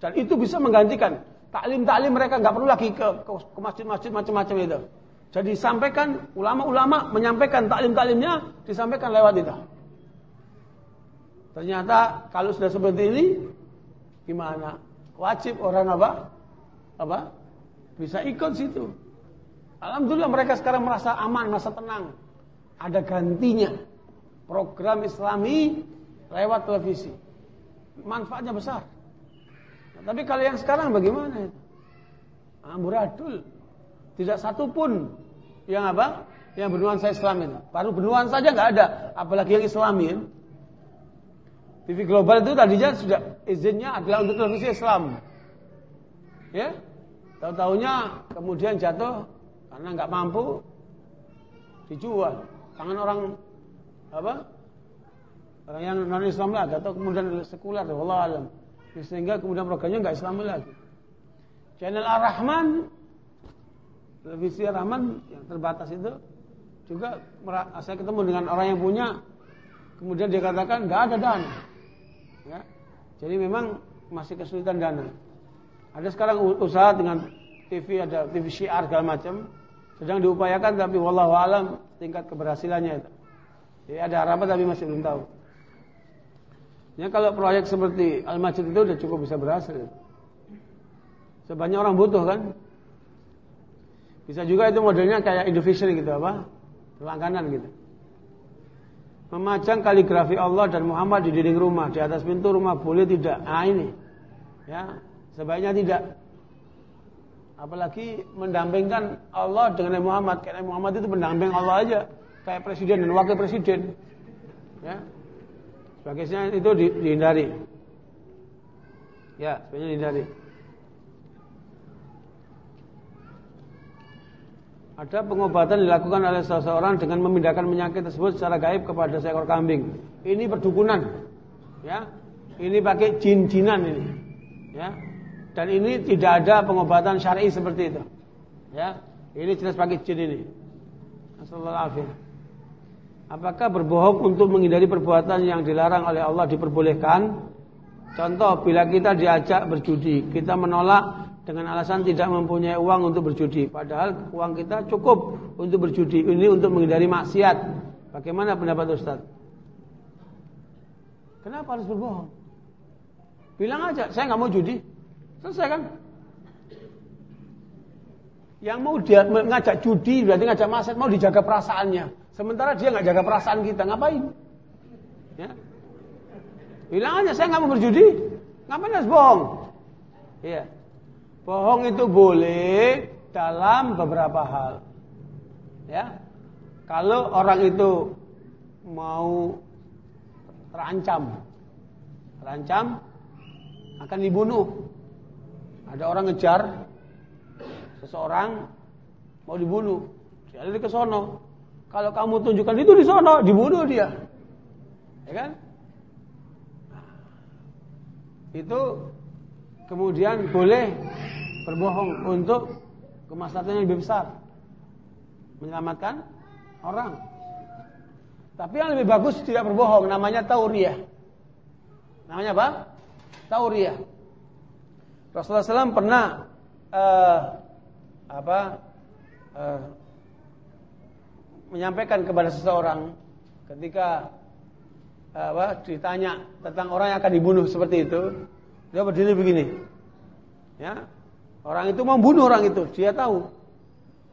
Dan itu bisa menggantikan taklim-taklim mereka nggak perlu lagi ke ke masjid-masjid macam-macam itu. Jadi sampaikan ulama-ulama menyampaikan taklim-taklimnya disampaikan lewat itu. Ternyata kalau sudah seperti ini gimana? Wajib orang apa? Apa? Bisa ikut situ. Alhamdulillah mereka sekarang merasa aman, merasa tenang. Ada gantinya program Islami lewat televisi. Manfaatnya besar. Nah, tapi kalau yang sekarang bagaimana? Amburadul. Tidak satu pun yang apa? Yang bernuansa Islam itu. Baru bernuansa saja nggak ada, apalagi yang Islami. Ya. TV global itu tadinya sudah izinnya adalah untuk televisi Islam. Ya. Tahu-tahunya kemudian jatuh karena nggak mampu dijual. Tangan orang apa? Orang yang non Islam lagi atau kemudian sekuler, Allah alam. Sehingga kemudian programnya nggak Islam lagi. Channel Ar-Rahman, televisi Ar-Rahman yang terbatas itu juga saya ketemu dengan orang yang punya, kemudian dia katakan nggak ada dana. Ya. Jadi memang masih kesulitan dana. Ada sekarang usaha dengan TV ada TV syiar segala macam sedang diupayakan tapi wallahu alam tingkat keberhasilannya itu. Jadi ada harapan tapi masih belum tahu. Ya kalau proyek seperti Al-Masjid itu sudah cukup bisa berhasil. Sebanyak orang butuh kan. Bisa juga itu modelnya kayak Indovision gitu apa? Langganan gitu. Memajang kaligrafi Allah dan Muhammad di dinding rumah, di atas pintu rumah boleh tidak? Ah ini. Ya, sebaiknya tidak. Apalagi mendampingkan Allah dengan Muhammad. Karena Muhammad itu mendamping Allah aja kayak presiden dan wakil presiden. Ya. Sebagainya itu di, dihindari. Ya, sebenarnya dihindari. Ada pengobatan dilakukan oleh seseorang dengan memindahkan penyakit tersebut secara gaib kepada seekor kambing. Ini perdukunan. Ya. Ini pakai jin-jinan ini. Ya. Dan ini tidak ada pengobatan syar'i seperti itu. Ya. Ini jelas pakai jin ini. Assalamualaikum. Apakah berbohong untuk menghindari perbuatan yang dilarang oleh Allah diperbolehkan? Contoh, bila kita diajak berjudi, kita menolak dengan alasan tidak mempunyai uang untuk berjudi. Padahal uang kita cukup untuk berjudi. Ini untuk menghindari maksiat. Bagaimana pendapat Ustaz? Kenapa harus berbohong? Bilang aja, saya nggak mau judi. Selesai kan? Yang mau dia ngajak judi berarti ngajak maksiat, mau dijaga perasaannya. Sementara dia nggak jaga perasaan kita, ngapain? Ya. Bilang aja saya nggak mau berjudi. Ngapain harus bohong? Iya. Bohong itu boleh dalam beberapa hal. Ya. Kalau orang itu mau terancam, terancam akan dibunuh. Ada orang ngejar seseorang mau dibunuh. Dia lari ke sono. Kalau kamu tunjukkan itu di sana, dibunuh dia. Ya kan? itu kemudian boleh berbohong untuk kemaslahatan yang lebih besar. Menyelamatkan orang. Tapi yang lebih bagus tidak berbohong, namanya tauriah. Namanya apa? Tauriah. Rasulullah SAW pernah uh, apa uh, menyampaikan kepada seseorang ketika uh, apa ditanya tentang orang yang akan dibunuh seperti itu, dia berdiri begini. Ya. Orang itu mau bunuh orang itu, dia tahu.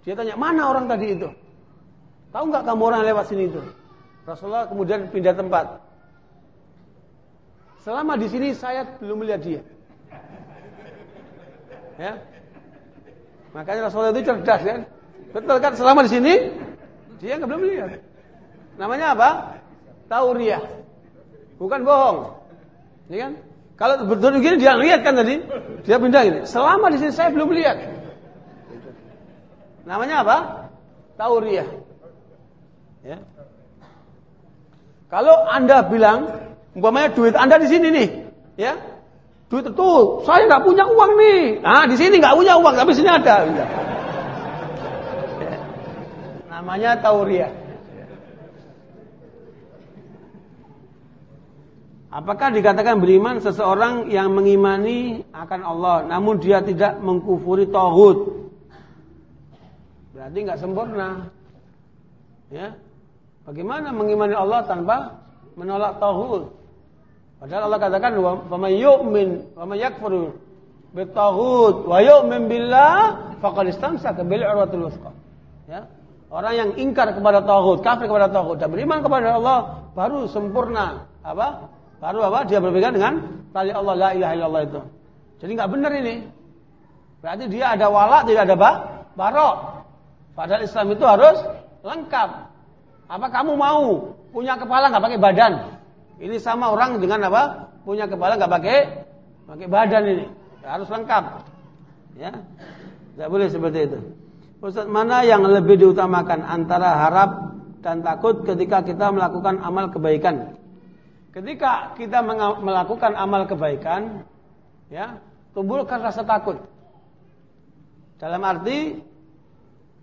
Dia tanya, "Mana orang tadi itu?" Tahu nggak kamu orang lewat sini itu? Rasulullah kemudian pindah tempat. Selama di sini saya belum melihat dia. Ya. Makanya Rasulullah itu cerdas kan. Betul kan selama di sini dia nggak belum lihat. Namanya apa? Tauriah. Bukan bohong. Ya kan? Kalau betul begini dia lihat kan tadi. Dia pindah ini. Selama di sini saya belum lihat. Namanya apa? Tauriah. Ya. Kalau Anda bilang umpamanya duit Anda di sini nih, ya. Duit itu saya nggak punya uang nih. Ah, di sini nggak punya uang, tapi sini ada. Ya. Namanya tauriah. Apakah dikatakan beriman seseorang yang mengimani akan Allah namun dia tidak mengkufuri tauhid? Berarti nggak sempurna. Ya. Bagaimana mengimani Allah tanpa menolak tauhid? Padahal Allah katakan wa may yu'min wa may yakfur bitaghut wa yu'min billah faqad istamsaka bil urwatil wuthqa. Ya. Orang yang ingkar kepada tauhid, kafir kepada tauhid dan beriman kepada Allah baru sempurna apa? Baru apa? Dia berpegang dengan tali Allah la ilaha illallah itu. Jadi nggak benar ini. Berarti dia ada wala, tidak ada ba barok. Padahal Islam itu harus lengkap. Apa kamu mau punya kepala nggak pakai badan? Ini sama orang dengan apa? Punya kepala nggak pakai pakai badan ini. Harus lengkap. Ya. Tidak boleh seperti itu. Ustaz, mana yang lebih diutamakan antara harap dan takut ketika kita melakukan amal kebaikan? Ketika kita melakukan amal kebaikan, ya, tumbuhkan rasa takut. Dalam arti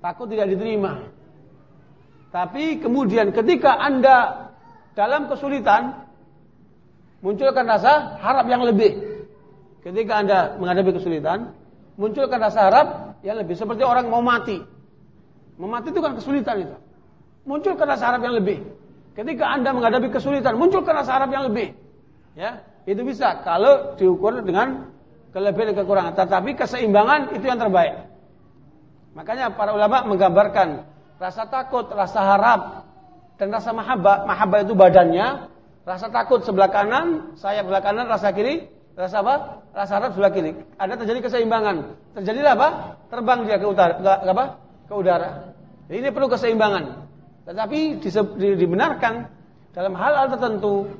takut tidak diterima. Tapi kemudian ketika Anda dalam kesulitan, munculkan rasa harap yang lebih. Ketika Anda menghadapi kesulitan, munculkan rasa harap yang lebih. Seperti orang mau mati. Mau mati itu kan kesulitan itu. Munculkan rasa harap yang lebih. Ketika Anda menghadapi kesulitan, munculkan rasa harap yang lebih. Ya, itu bisa kalau diukur dengan kelebihan dan kekurangan. Tetapi keseimbangan itu yang terbaik. Makanya para ulama menggambarkan rasa takut, rasa harap, dan rasa mahabbah. Mahabbah itu badannya, Rasa takut sebelah kanan, saya sebelah kanan, rasa kiri, rasa apa? Rasa harap sebelah kiri. Ada terjadi keseimbangan. Terjadilah apa? Terbang dia ke utara, apa? Ke udara. Jadi ini perlu keseimbangan. Tetapi dibenarkan dalam hal-hal tertentu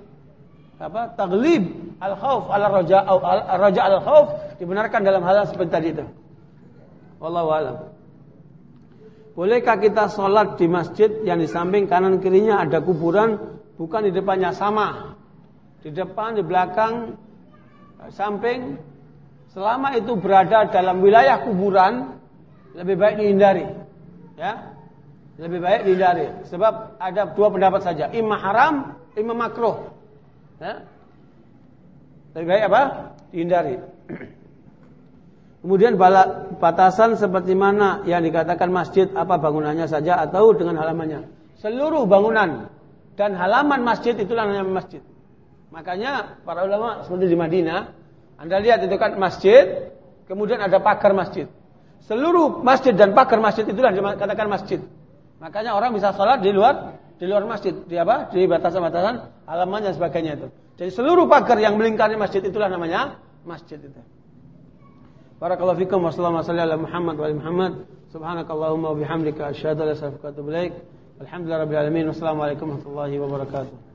apa taglib al khauf al raja al raja al khauf dibenarkan dalam hal, hal seperti tadi itu. Wallahu alam. Bolehkah kita sholat di masjid yang di samping kanan kirinya ada kuburan bukan di depannya sama. Di depan, di belakang, samping, selama itu berada dalam wilayah kuburan, lebih baik dihindari. Ya, lebih baik dihindari. Sebab ada dua pendapat saja, imam haram, imam makruh. Ya. Lebih baik apa? Dihindari. Kemudian batasan seperti mana yang dikatakan masjid apa bangunannya saja atau dengan halamannya. Seluruh bangunan dan halaman masjid itulah namanya masjid. Makanya para ulama seperti di Madinah, Anda lihat itu kan masjid, kemudian ada pagar masjid. Seluruh masjid dan pagar masjid itulah dikatakan masjid. Makanya orang bisa sholat di luar di luar masjid, di apa? Di batasan-batasan halaman dan sebagainya itu. Jadi seluruh pagar yang melingkari masjid itulah namanya masjid itu. Barakallahu fikum wa sallallahu alaihi Muhammad wa Muhammad. Subhanakallahumma wa bihamdika asyhadu an la ilaha illa anta astaghfiruka. Wassalamualaikum warahmatullahi wabarakatuh.